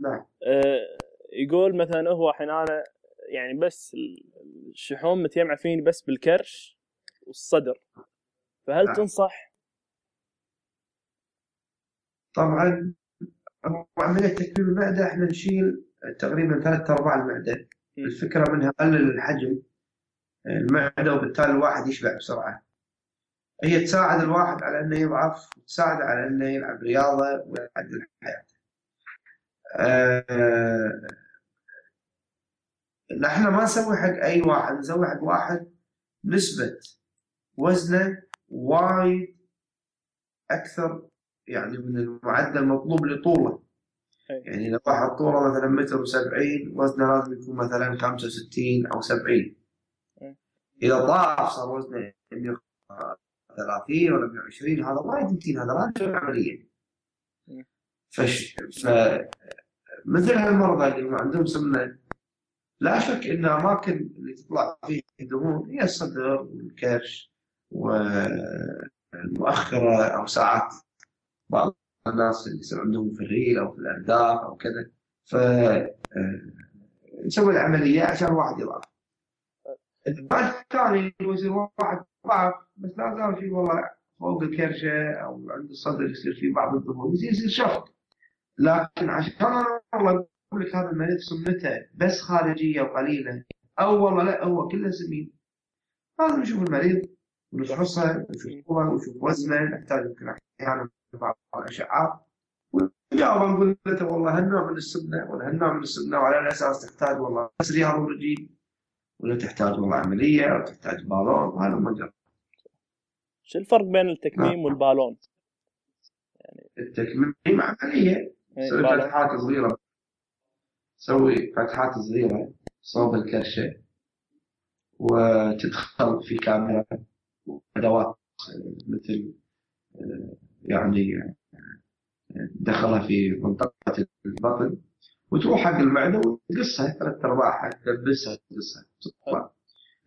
نعم. أه يقول مثلا هو الحين أنا يعني بس الشحوم متجمعه فيني بس بالكرش والصدر فهل نعم. تنصح؟ طبعا عملية تكميم المعدة إحنا نشيل تقريبا ثلاث أرباع المعدة الفكرة منها قلل الحجم المعدة وبالتالي الواحد يشبع بسرعة هي تساعد الواحد على إنه يضعف وتساعد على إنه يلعب رياضة ويعدل حياته. أه إحنا ما نسوي حق أي واحد نسوي حق واحد نسبة وزنه وايد أكثر يعني من المعدل المطلوب لطوله. يعني إذا واحد طوله مثلا متر و70 وزنه لازم يكون مثلا 65 أو 70 إذا ضاف صار وزنه 130 ولا 120 هذا وايد متين هذا يسوي عمليه فش ف مثل هالمرضى اللي عندهم سمنة لا شك إن الاماكن اللي تطلع فيها الدهون هي الصدر والكرش والمؤخرة أو ساعات بعض الناس اللي يصير عندهم في الريل أو في الارداف أو كذا ف آه، نسوي العملية عشان الواحد يضعف. الثاني يصير واحد ضعف بس لا زال في والله فوق الكرشة أو عند الصدر يصير في بعض الدهون يصير يصير شفط لكن عشان والله أقول لك هذا المريض سمنته بس خارجية وقليلة. أو والله لا هو كله سمين لازم نشوف المريض ونفحصه ونشوف طوله ونشوف وزنه نحتاج يمكن أحيانا بعض الاشعاعات ونجاوب نقول له والله هالنوع من السمنة ولا هالنوع من السمنة وعلى الأساس تحتاج والله بس رياضه ورجيم ولا تحتاج والله عملية أو تحتاج بالون وهذا المجال. شو الفرق بين التكميم نعم. والبالون؟ يعني التكميم عملية. تسوي إيه، فتحات صغيرة. تسوي فتحات صغيرة صوب الكرشة وتدخل في كاميرا وأدوات مثل يعني دخلها في منطقة البطن وتروح حق المعدة وتقصها ثلاث أرباعها تلبسها تقصها تطلع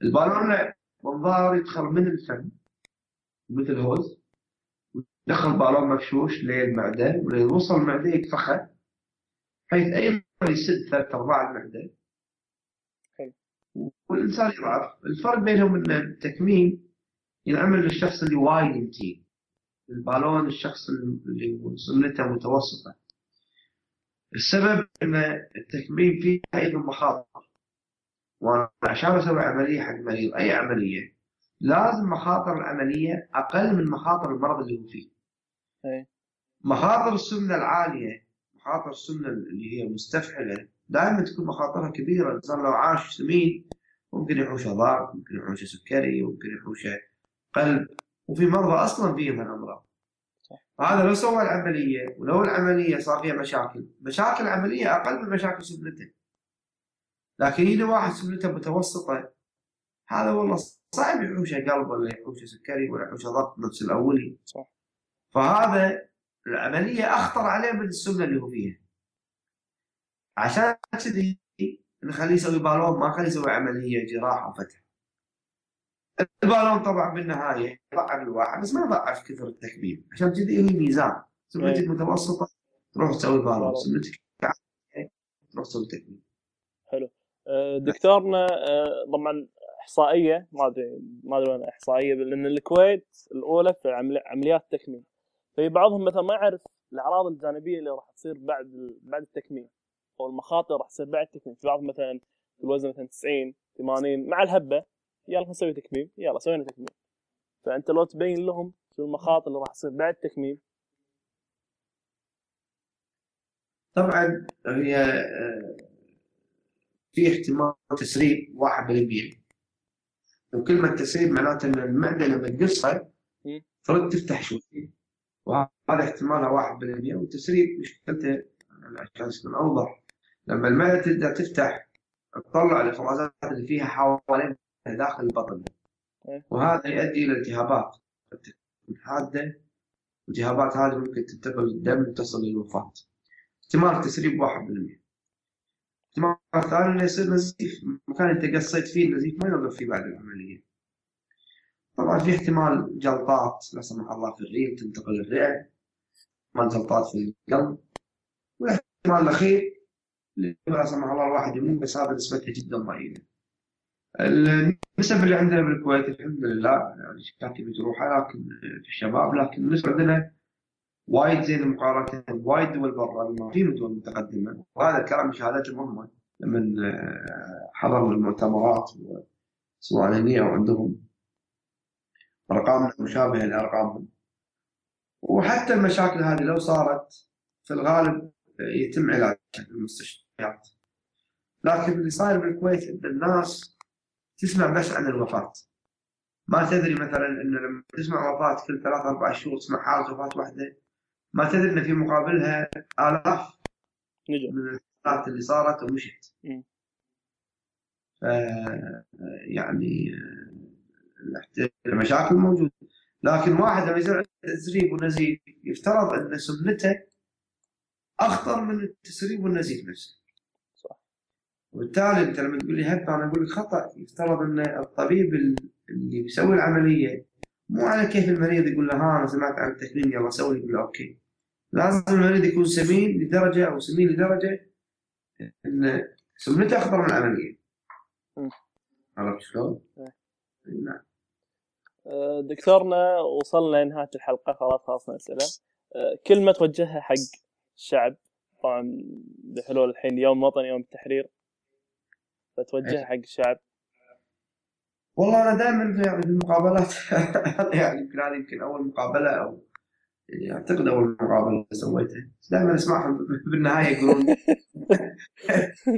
البالون منظار يدخل من الفم مثل هوز دخل بالون مفشوش للمعدة ولين وصل المعدة يتفخر حيث أيضا يسد ثلاث أرباع المعدة. والإنسان يضعف. الفرق بينهم ان التكميم ينعمل للشخص اللي وايد يمتين. البالون الشخص اللي سمنته متوسطة. السبب ان التكميم فيه أيضا مخاطر. وعشان أسوي عملية حق مريض. أي عملية؟ لازم مخاطر العملية أقل من مخاطر المرض اللي هو فيه. مخاطر السمنة العالية مخاطر السمنه اللي هي مستفحلة. دائما تكون مخاطرها كبيرة. الإنسان لو عاش سمين ممكن يحوشه ضغط ممكن يحوشه سكري ممكن يحوشه قلب وفي مرضى أصلا فيهم الأمراض. هذا لو سوى العملية ولو العملية صار فيها مشاكل. مشاكل العملية أقل من مشاكل سمنته لكن إذا واحد سمنته متوسطة هذا والله صعب يحوشه قلب ولا يحوشه سكري ولا يحوشه ضغط نفس الأولي. صح. فهذا العملية أخطر عليه من السمنه اللي هو فيها. عشان كذي نخليه يسوي بالون ما نخليه يسوي عملية جراحة وفتح البالون طبعا بالنهاية ضعف الواحد بس ما ضعف كثر التكميم. عشان كذي هي ميزان. سمنتك إيه. متوسطة تروح تسوي بالون. سمنتك تروح تسوي تكميم. آه، دكتورنا آه، طبعا إحصائية ما أدري ما أدري وين إحصائية لأن الكويت الأولى في عملي- عمليات التكميم في بعضهم مثلا ما يعرف الأعراض الجانبية اللي راح تصير بعد بعد التكميم أو المخاطر راح تصير بعد التكميم. في بعضهم مثلا الوزن مثلا 90 80 مع الهبة يلا خلينا نسوي تكميم يلا سوينا تكميم. فأنت لو تبين لهم شو المخاطر اللي راح تصير بعد التكميم. طبعا هي آه، في احتمال تسريب 1% وكلمة تسريب معناته إن المعدة لما تقصها. ترد تفتح شوي وهذا احتمالها 1% والتسريب مشكلته عشان تكون اوضح لما المعدة تبدأ تفتح تطلع الإفرازات اللي فيها حوالين داخل البطن. إيه. وهذا يؤدي إلى التهابات. حادة الالتهابات هذه ممكن تنتقل للدم وتصل للوفاة. احتمال التسريب 1% احتمال الثاني إنه يصير نزيف. المكان اللي أنت قصيت فيه النزيف ما يوقف فيه بعد العملية. طبعا في احتمال جلطات لا سمح الله في الريق تنتقل للرئه احتمال جلطات في القلب. والاحتمال الأخير لا سمح الله الواحد يموت بس هذا نسبته جدا ضئيلة. النسب اللي عندنا بالكويت الحمد لله يعني شكاكي مجروحه لكن في الشباب لكن النسبة عندنا وايد زين مقارنه بوايد دول برا بما فيهم دول متقدمة. وهذا الكلام بشهادتهم هم لما آه، حضروا المؤتمرات سواء هني أو عندهم أرقام مشابهة لأرقامهم. وحتى المشاكل هذه لو صارت في الغالب يتم علاجها في المستشفيات لكن اللي صاير بالكويت إن الناس تسمع بس عن الوفاة. ما تدري مثلا انه لما تسمع وفاة كل ثلاث أربع شهور تسمع حالة وفاة واحدة ما تدري إن في مقابلها آلاف من الحالات اللي صارت ومشت. ف يعني المشاكل موجودة لكن واحد لما يصير عنده تسريب ونزيف يفترض أن سمنته أخطر من التسريب والنزيف نفسه صح. وبالتالي أنت لما تقول لي هبه أنا أقول لك خطأ يفترض أن الطبيب ال- اللي بيسوي العملية مو على كيف المريض يقول له ها أنا سمعت عن التكميم يلا سوي يقول له أوكي لازم المريض يكون سمين لدرجة أو سمين لدرجة أن سمنته أخطر من العملية. عرفت شلون؟ إيه. نعم دكتورنا وصلنا لنهاية الحلقة خلاص خلصنا أسئلة آه، كلمة توجهها حق الشعب طبعا بحلول الحين يوم وطني يوم التحرير فتوجهها حق الشعب. والله أنا دائما في يعني في المقابلات يعني يمكن هذه يمكن أول مقابلة أو يعني أعتقد أول مقابلة سويتها. دائما أسمعهم بالنهاية يقولون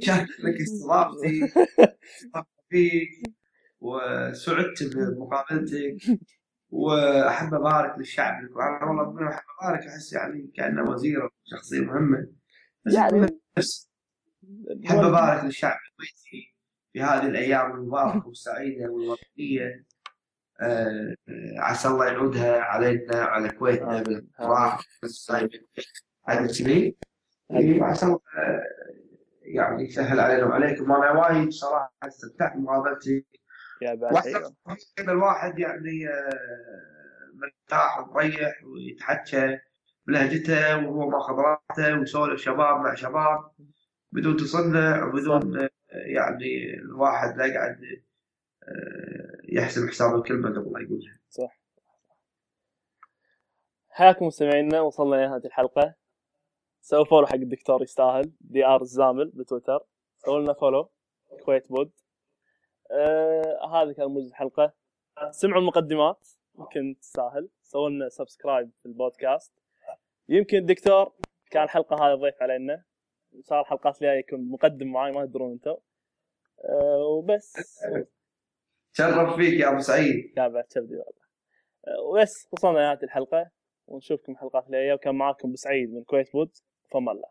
شكلك استضافتي استضافت فيك وسعدت بمقابلتك. وأحب أبارك للشعب أنا والله أقول أحب أبارك أحس يعني كأنه وزير شخصية مهمة. بس يعني بس أحب أبارك للشعب الكويتي في هذه الأيام المباركة والسعيدة والوطنية. آه، عسى الله يعودها علينا وعلى كويتنا والسعيد عدد كبير. وعسى الله آه، يعني يسهل علينا وعليكم. أنا وايد صراحة استمتعت بمقابلتي يا بعد واحسن إن الواحد يعني آه، مرتاح ومريح ويتحكى بلهجته وهو ماخذ راحته ويسولف شباب مع شباب بدون تصنع وبدون آه، يعني الواحد لا يقعد آه، يحسب حساب الكلمة قبل لا يقولها. صح. حياكم مستمعينا وصلنا لنهاية الحلقة. سووا follow حق الدكتور يستاهل DR الزامل بتويتر. سووا لنا follow Kuwait Pod. آه هذا كان موجز الحلقة. سمعوا المقدمات يمكن تستاهل. سووا لنا subscribe في البودكاست. يمكن الدكتور كان الحلقة هذه ضيف علينا. صار الحلقات الجاية يكون مقدم معاي ما تدرون أنتم آه وبس. شرف فيك يا أبو سعيد. يا بعد كبدي والله. آه، وبس وصلنا لنهاية الحلقة. ونشوفكم الحلقات الجاية. وكان معاكم بسعيد من كويت بود فما الله.